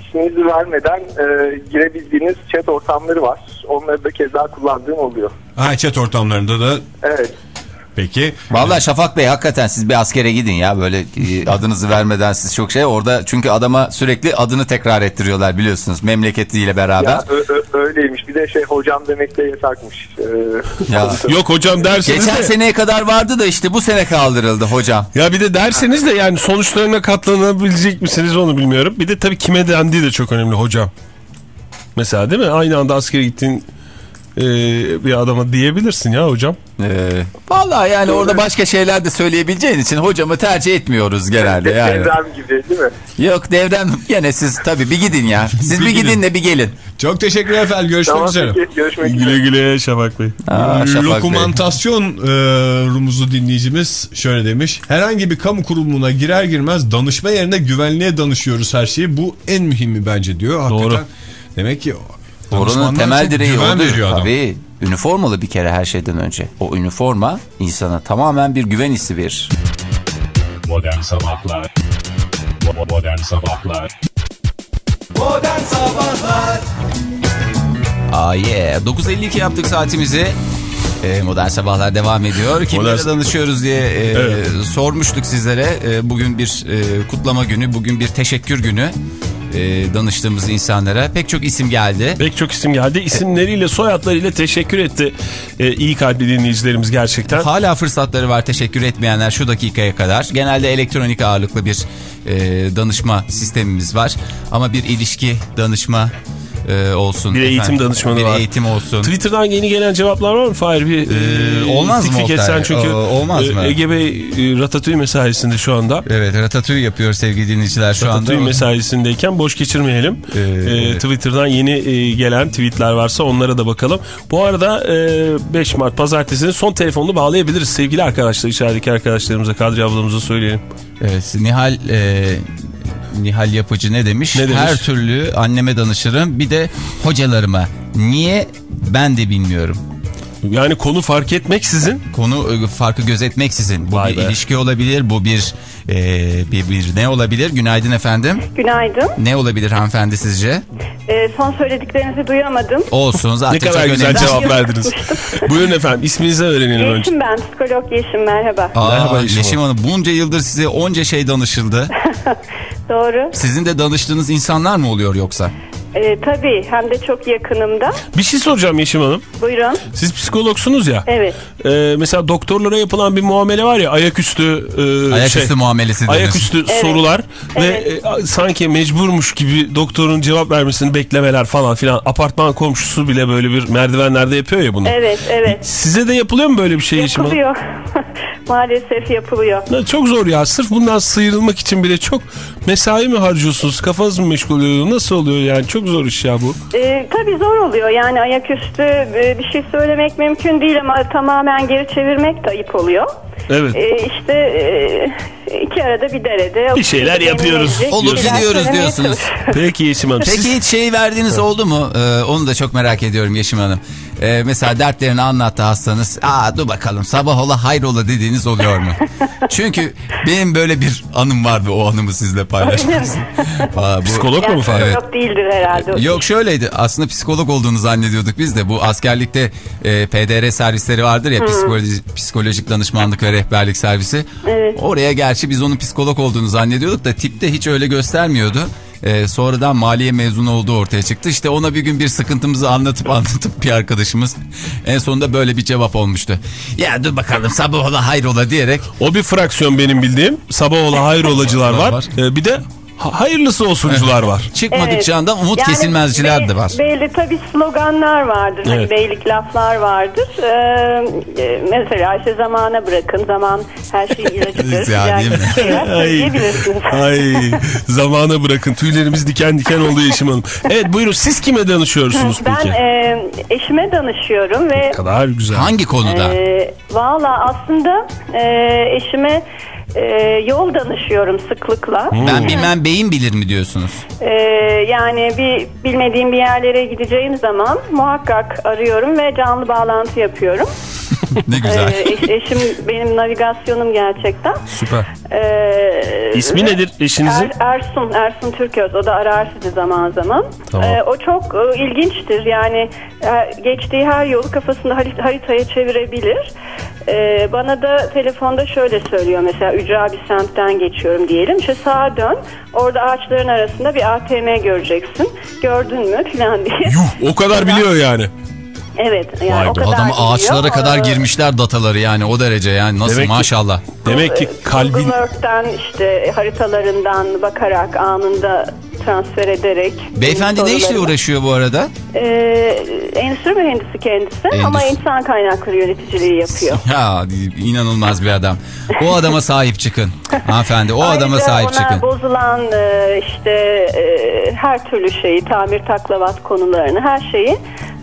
isminizi vermeden e, girebildiğiniz chat ortamları var. Onları da keza kullandığım oluyor. Ha chat ortamlarında da Evet. peki. Valla Şafak Bey hakikaten siz bir askere gidin ya böyle e, adınızı vermeden siz çok şey orada çünkü adama sürekli adını tekrar ettiriyorlar biliyorsunuz memleketiyle beraber. Ya öyleymiş. De şey hocam demek de yasakmış. Ee, Ya. Yok hocam derseniz Geçen de... seneye kadar vardı da işte bu sene kaldırıldı hocam. Ya bir de derseniz de yani sonuçlarına katlanabilecek misiniz onu bilmiyorum. Bir de tabii kime dendiği de çok önemli hocam. Mesela değil mi? Aynı anda askere gittiğin e, bir adama diyebilirsin ya hocam. Ee, Valla yani orada başka şeyler de söyleyebileceğin için hocamı tercih etmiyoruz genelde yani. Devrem gibi değil mi? Yok devrem gene siz tabii bir gidin ya. Siz bir, Bir gidin gidin. de bir gelin. Çok teşekkürler efendim. Görüşmek Tamam üzere. peki. Görüşmek üzere. Güle güle Şafak Bey. Aa, Şafak Bey. Lokumantasyon e, rumuzu dinleyicimiz şöyle demiş. Herhangi bir kamu kurumuna girer girmez danışma yerine güvenliğe danışıyoruz her şeyi. Bu en mühimi bence diyor. Hakikaten Doğru. Demek ki Oranın temel direği odur. Tabii. Üniformalı bir kere her şeyden önce. O üniforma insana tamamen bir güven hissi verir. Modern Sabahlar Modern Sabahlar Modern Sabahlar Aa yeah. 9.52 yaptık saatimizi. Ee, modern sabahlar devam ediyor. Kimlere Modern- danışıyoruz diye e, Evet. sormuştuk sizlere. E, bugün bir e, kutlama günü, bugün bir teşekkür günü. E, danıştığımız insanlara pek çok isim geldi. Pek çok isim geldi. İsimleriyle soyadlarıyla teşekkür etti. E, iyi kalpli dinleyicilerimiz gerçekten. Hala fırsatları var teşekkür etmeyenler şu dakikaya kadar. Genelde elektronik ağırlıklı bir e, danışma sistemimiz var. Ama bir ilişki danışma e, olsun. Bir eğitim danışmanı bir var. eğitim olsun. Twitter'dan yeni gelen cevaplar var mı Fahir? Bir, Ee, olmaz mı etsen çünkü O- olmaz e, mı? Ege Bey e, Ratatouille mesaisinde şu anda. Evet Ratatouille yapıyor sevgili dinleyiciler şu anda. Ratatouille mesaisindeyken boş geçirmeyelim. Ee, E, Twitter'dan yeni e, gelen tweetler varsa onlara da bakalım. Bu arada e, 5 Mart pazartesinin son telefonunu bağlayabiliriz sevgili arkadaşlar. içerideki arkadaşlarımıza, Kadri ablamıza söyleyelim. Evet Nihal e, Nihal Yapıcı ne demiş? Ne demiş? Her türlü anneme danışırım bir de hocalarıma. Niye ben de bilmiyorum. Yani konu fark etmeksizin Konu e, farkı gözetmeksizin. Bu Vay bir be. ilişki olabilir, bu bir, e, bir bir ne olabilir? Günaydın efendim. Günaydın. Ne olabilir hanımefendi sizce? Ee, son söylediklerinizi duyamadım. Olsun zaten ne kadar çok güzel önemli. cevap verdiniz. Buyurun efendim isminizi öğrenelim önce. Yeşim ben, psikolog Yeşim merhaba. Aa, Merhaba Yeşim Yeşim Hanım bunca yıldır size onca şey danışıldı. Doğru. Sizin de danıştığınız insanlar mı oluyor yoksa? E, tabii hem de çok yakınımda. Bir şey soracağım Yeşim Hanım. Buyurun. Siz psikologsunuz ya. Evet. Ee, mesela doktorlara yapılan bir muamele var ya ayaküstü e, Ayaküstü muamelesi denir. Ayaküstü Evet. sorular Evet. ve e, sanki mecburmuş gibi doktorun cevap vermesini beklemeler falan filan. Apartman komşusu bile böyle bir merdivenlerde yapıyor ya bunu. Evet, evet. Size de yapılıyor mu böyle bir şey Yeşim Hanım? Yapılıyor. Maalesef yapılıyor. Ya Çok zor ya. Sırf bundan sıyrılmak için bile çok mesai mi harcıyorsunuz? Kafanız mı meşgul oluyor? Nasıl oluyor yani? Çok zor iş ya bu. Ee, tabii zor oluyor. Yani ayaküstü e, bir şey söylemek mümkün değil ama tamamen geri çevirmek de ayıp oluyor. Evet. Ee, işte e, iki arada bir derede. Bir şeyler yapıyoruz. Olup gidiyoruz diyorsunuz. Peki Yeşim Hanım. Peki hiç şey verdiğiniz oldu mu? Ee, onu da çok merak ediyorum Yeşim Hanım. Ee, mesela dertlerini anlattı hastanız. Aa dur bakalım sabah ola hayrola dediğiniz oluyor mu? Çünkü benim böyle bir anım vardı o anımı sizle paylaşmak. Aa, bu- Psikolog mu Yani mu? Evet. Yok değildir herhalde. o. Yok şöyleydi aslında psikolog olduğunu zannediyorduk biz de bu askerlikte e, PDR servisleri vardır ya psikoloji, psikolojik danışmanlık ve rehberlik servisi. Evet. Oraya gerçi biz onun psikolog olduğunu zannediyorduk da tipte hiç öyle göstermiyordu. E, sonradan maliye mezunu olduğu ortaya çıktı. İşte ona bir gün bir sıkıntımızı anlatıp anlatıp bir arkadaşımız en sonunda böyle bir cevap olmuştu. Ya dur bakalım sabah ola hayrola diyerek O bir fraksiyon benim bildiğim. Sabah ola hayır olacılar var. Var. Ee, bir de hayırlısı olsuncular var. çıkmadıkça Evet. andan umut Yani kesilmezciler de var. Belli tabii sloganlar vardır. Evet. Hani beylik laflar vardır. Ee, e, mesela işte zamana bırakın. Zaman her şeyin ilacıdır. Ya, Yani değil mi? Ay, ay zamana bırakın tüylerimiz diken diken oldu Yeşim Hanım. Evet buyurun siz kime danışıyorsunuz Ben peki? e, eşime danışıyorum ve Ne kadar güzel. Hangi konuda? e, valla aslında e, eşime e, yol danışıyorum sıklıkla. Ben bilmem beyin bilir mi diyorsunuz? Ee, yani bir bilmediğim bir yerlere gideceğim zaman muhakkak arıyorum ve canlı bağlantı yapıyorum. Ne güzel. Ee, eş- eşim benim navigasyonum gerçekten. Süper. Ee, İsmi nedir eşinizin? Er- Ersun, Ersun Türköz. O da arar sizi zaman zaman. Tamam. Ee, o çok e, ilginçtir. Yani e, geçtiği her yolu kafasında harit- haritaya çevirebilir. Ee, bana da telefonda şöyle söylüyor mesela ücra bir semtten geçiyorum diyelim. İşte sağa dön. Orada ağaçların arasında bir ATM göreceksin. Gördün mü filan diye. Yuh o kadar biliyor yani. Evet. Yani Vay o be. kadar Adam biliyor. ağaçlara kadar Ee, girmişler dataları yani o derece yani nasıl Demek ki- maşallah. Demek ki kalbin... Google Earth'ten işte haritalarından bakarak anında transfer ederek. Beyefendi ne işle uğraşıyor bu arada? Ee, endüstri mühendisi kendisi ama Endüstri- insan kaynakları yöneticiliği yapıyor. Ya inanılmaz bir adam. O adama sahip çıkın. Hanımefendi o adama Ayrıca sahip ona çıkın. bozulan e, işte e, her türlü şeyi, tamir taklavat konularını, her şeyi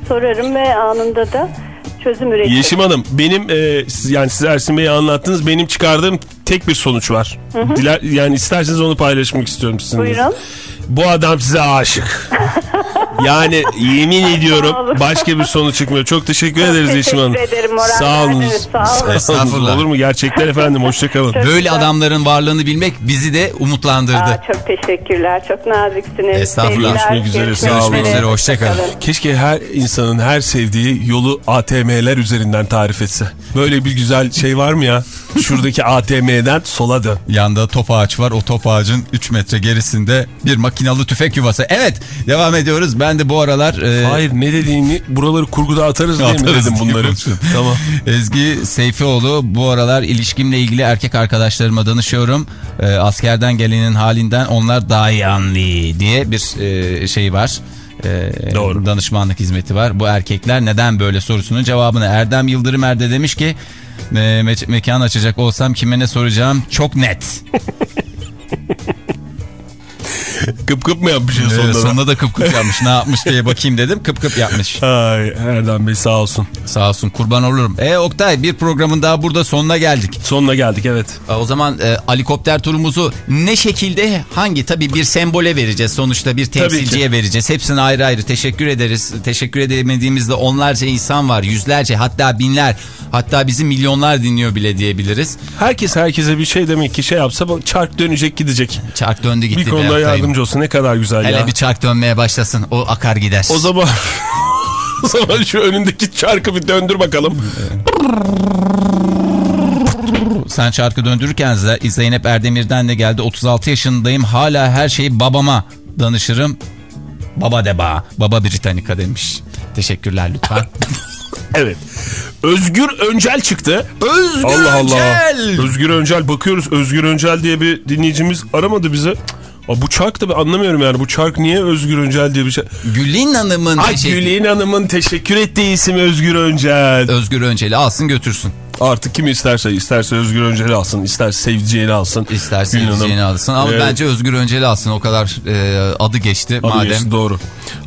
sorarım ve anında da çözüm üretirim. Yeşim Hanım benim e, siz- yani siz Ersin Bey'i anlattınız benim çıkardığım tek bir sonuç var. Diler, yani isterseniz onu paylaşmak istiyorum sizinle. Buyurun. Bu adam size aşık. Yani yemin ediyorum başka bir sonuç çıkmıyor. Çok teşekkür ederiz Yeşim Hanım. teşekkür ederim, moral Sağ olun. verdiniz, sağ olun. Estağfurullah. Olur mu? Gerçekler efendim. Hoşçakalın. Böyle güzel. adamların varlığını bilmek bizi de umutlandırdı. Aa, çok teşekkürler. Çok naziksiniz. Estağfurullah. Sevgiler, Görüşmek üzere, sağ olun. Görüşmek üzere, hoşçakalın. Keşke her insanın her sevdiği yolu ATM'ler üzerinden tarif etse. Böyle bir güzel şey var mı ya? Şuradaki ATM'den sola dön. Yanda top ağaç var. O top ağacın 3 metre gerisinde bir makinalı tüfek yuvası. Evet devam ediyoruz. Ben de bu aralar... e, Hayır ne dediğini buraları kurguda atarız diye mi Atarız dedim diye bunları? tamam. Ezgi Seyfioğlu bu aralar ilişkimle ilgili erkek arkadaşlarıma danışıyorum. Ee, askerden gelenin halinden onlar daha iyi anlıyor diye bir e, şey var. Ee, Doğru. Danışmanlık hizmeti var. Bu erkekler neden böyle sorusunun cevabını Erdem Yıldırım Erde demiş ki e, me- mekan açacak olsam kime ne soracağım çok net. Kıp kıp mı yapmışsın Ee, sonunda? da? sonunda da kıp kıp yapmış. ne yapmış diye bakayım dedim. Kıp kıp yapmış. Ay Erdem Bey sağ olsun. Sağ olsun kurban olurum. E Oktay bir programın daha burada sonuna geldik. Sonuna geldik evet. E, O zaman e, helikopter turumuzu ne şekilde hangi tabii bir sembole vereceğiz sonuçta bir temsilciye vereceğiz. Hepsine ayrı ayrı teşekkür ederiz. Teşekkür edemediğimizde onlarca insan var yüzlerce hatta binler hatta bizi milyonlar dinliyor bile diyebiliriz. Herkes herkese bir şey demek ki şey yapsa çark dönecek gidecek. Çark döndü gitti. Bir konuda Oktay'ım. Yardımcı olsa ne kadar güzel Hele ya. bir çark dönmeye başlasın o akar gider. O zaman o zaman şu önündeki çarkı bir döndür bakalım. Sen çarkı döndürürken Ze- Zeynep Erdemir'den de geldi 36 yaşındayım hala her şeyi babama danışırım. Baba de ba. Baba Britannica demiş. Teşekkürler lütfen. Evet. Özgür Öncel çıktı. Özgür Allah Allah. Öncel. Özgür Öncel bakıyoruz. Özgür Öncel diye bir dinleyicimiz aramadı bize. Aa, bu çark da anlamıyorum yani. Bu çark niye Özgür Öncel diye bir şey. Gülin Hanım'ın teşekkür- Gülin Hanım'ın teşekkür ettiği isim Özgür Öncel. Özgür Öncel'i alsın götürsün. Artık kim isterse isterse Özgür Öncel'i alsın, isterse sevdiceğini alsın. Hanım. sevdiceğini alsın ama Ee, bence Özgür Öncel'i alsın o kadar e, adı geçti Adı madem. geçti, doğru.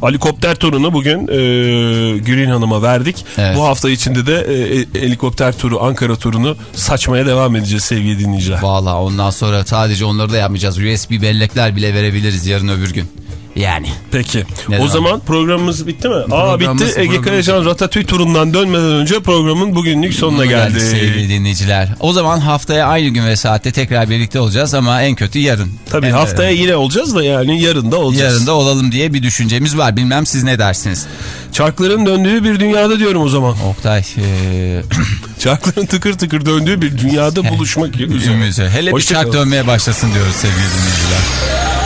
Helikopter turunu bugün e, Gülin Hanım'a verdik. Evet. Bu hafta içinde de e, e, helikopter turu, Ankara turunu saçmaya devam edeceğiz sevgili dinleyiciler. Valla ondan sonra sadece onları da yapmayacağız. USB bellekler bile verebiliriz yarın öbür gün. Yani. Peki. Ne o devam? zaman programımız bitti mi? Aa bitti. Ege Kayacan Ratatouille turundan dönmeden önce programın bugünlük sonuna geldi. geldik sevgili dinleyiciler. O zaman haftaya aynı gün ve saatte tekrar birlikte olacağız ama en kötü yarın. Tabii En- haftaya yine olacağız da yani yarın da olacağız. Yarın da olalım diye bir düşüncemiz var. Bilmem siz ne dersiniz? Çarkların döndüğü bir dünyada diyorum o zaman. Oktay. E... Çarkların tıkır tıkır döndüğü bir dünyada buluşmak üzere. Hele bir Hoşça çark kalın. dönmeye başlasın diyoruz sevgili dinleyiciler.